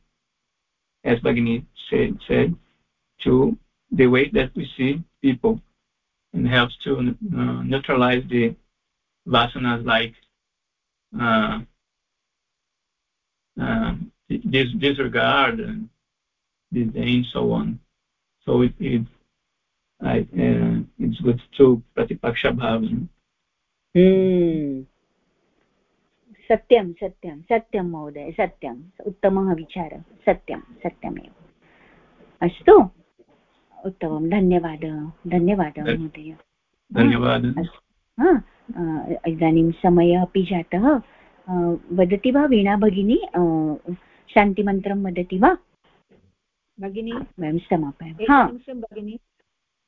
as Bhagini said, said, to the way that we see people and helps to uh, neutralize the vasanas like uh, uh, dis disregard and disdain, so on. So it, it I, uh, it's good to pratipaksha bhavana. Hmm. सत्यं सत्यं सत्यं महोदय सत्यम् उत्तमः विचारः सत्यं सत्यमेव अस्तु उत्तमं। धन्यवादः धन्यवादः महोदय। धन्यवादः। इदानीं समयः अपि जातः। वदति वा वीणा भगिनी? शान्तिमन्त्रं वदति वा? भगिनी? वयं समापयामः। भगिनी।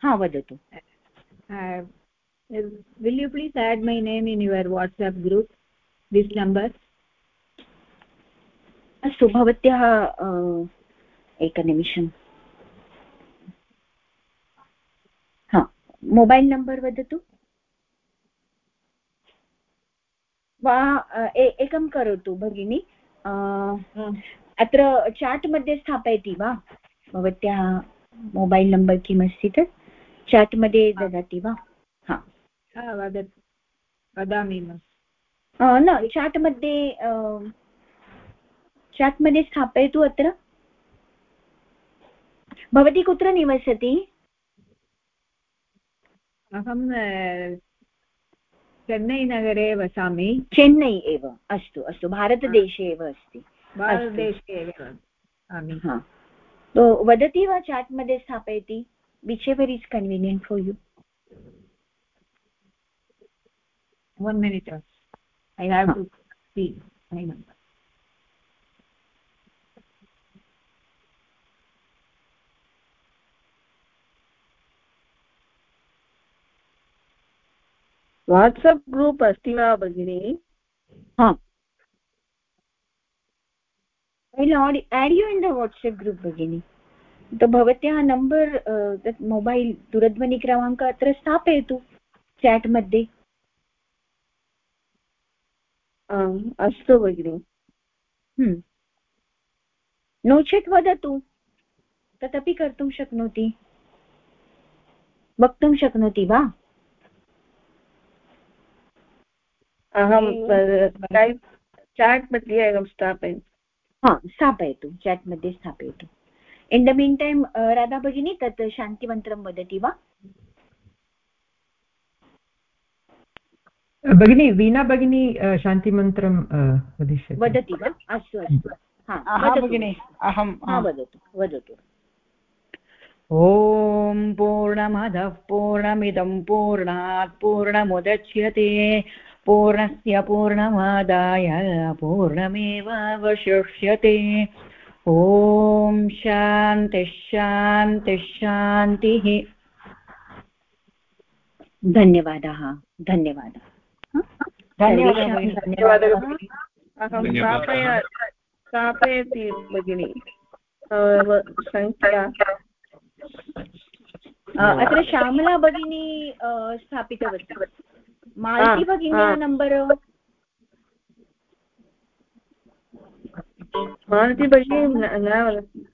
हा वदतु। Will you please add my name in your WhatsApp group this number अस्तु भवत्याः एकनिमिषम् हा मोबैल् नम्बर् वदतु वा एकं करोतु भगिनि। अत्र चाट् मध्ये स्थापयति वा? भवत्याः मोबैल् नम्बर् किमस्ति तत्? चाट् मध्ये ददाति वा? हा। वदामि न चाट् मध्ये चाट् मध्ये स्थापयतु अत्र। भवती कुत्र निवसति? अहं चेन्नैनगरे वसामि। चेन्नै एव अस्तु अस्तु भारतदेशे एव अस्ति। भारतदेशे एव तो वदति वा चाट् मध्ये स्थापयति? Whichever is convenient for you one minute i have to see. My number WhatsApp group अस्ति वा भगिनि? Add you in the WhatsApp group भगिनि। तो भवत्याः नम्बर् तत् मोबैल् दूरध्वनिक्रमाङ्क अत्र स्थापयतु चाट् मध्ये। अस्तु भगिनि। हम्म। नो चेत् वदतु। तदपि कर्तुं शक्नोति। वक्तुं शक्नोति वा? अहं चाट् मध्ये अहं स्थापयन् हा स्थापयतु चाट् मध्ये स्थापयतु। In the mean time Radha भगिनी तत् शान्तिमन्त्रं वदति वा? भगिनी वीणा भगिनी शान्तिमन्त्रं वदिष्यति। वदति वा? अस्तु अस्तु। अहं वदतु वदतु। ॐ पूर्णमदः पूर्णमिदं पूर्णात् पूर्णमुदच्यते। पूर्णस्य पूर्णमादाय पूर्णमेवावशिष्यते। ॐ शान्तिः शान्तिः शान्तिः। धन्यवादः धन्यवादः। धन्यवादः अहं स्थापय स्थापयति भगिनि सङ्ख्या अत्र श्यामला भगिनी स्थापितवती। मालती भगिन्याः नम्बर् मालती भगिनी न वदति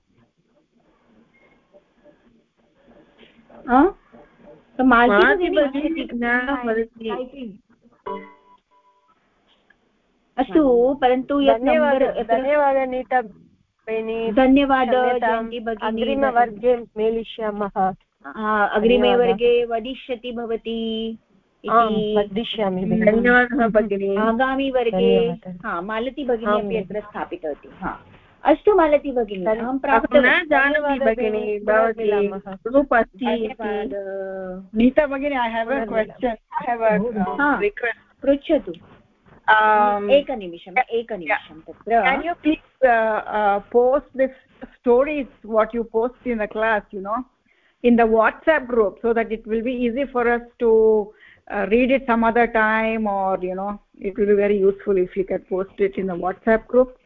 मालती भगिनी न अस्तु परन्तु धन्यवादः नीता भगिनी धन्यवादः। अग्रिमवर्गे मेलिष्यामः अग्रिमे वर्गे वदिष्यति भवती। वदिष्यामि धन्यवादः भगिनि। आगामि वर्गे हा मालती भगिनी अपि अत्र स्थापितवती। हा। अस्तु मालती भगिनी अहं न जानामि भगिनि भवती ग्रूप् अस्ति नीता भगिनी I have a question I have a request पृच्छतु। एकनिमिषम् एकनिमिषं तत्र। You please uh, uh, stories what you post in the class you know in the whatsapp group so that it will be easy for us to uh, read it some other time or you know it will be very useful if you can post it in the whatsapp group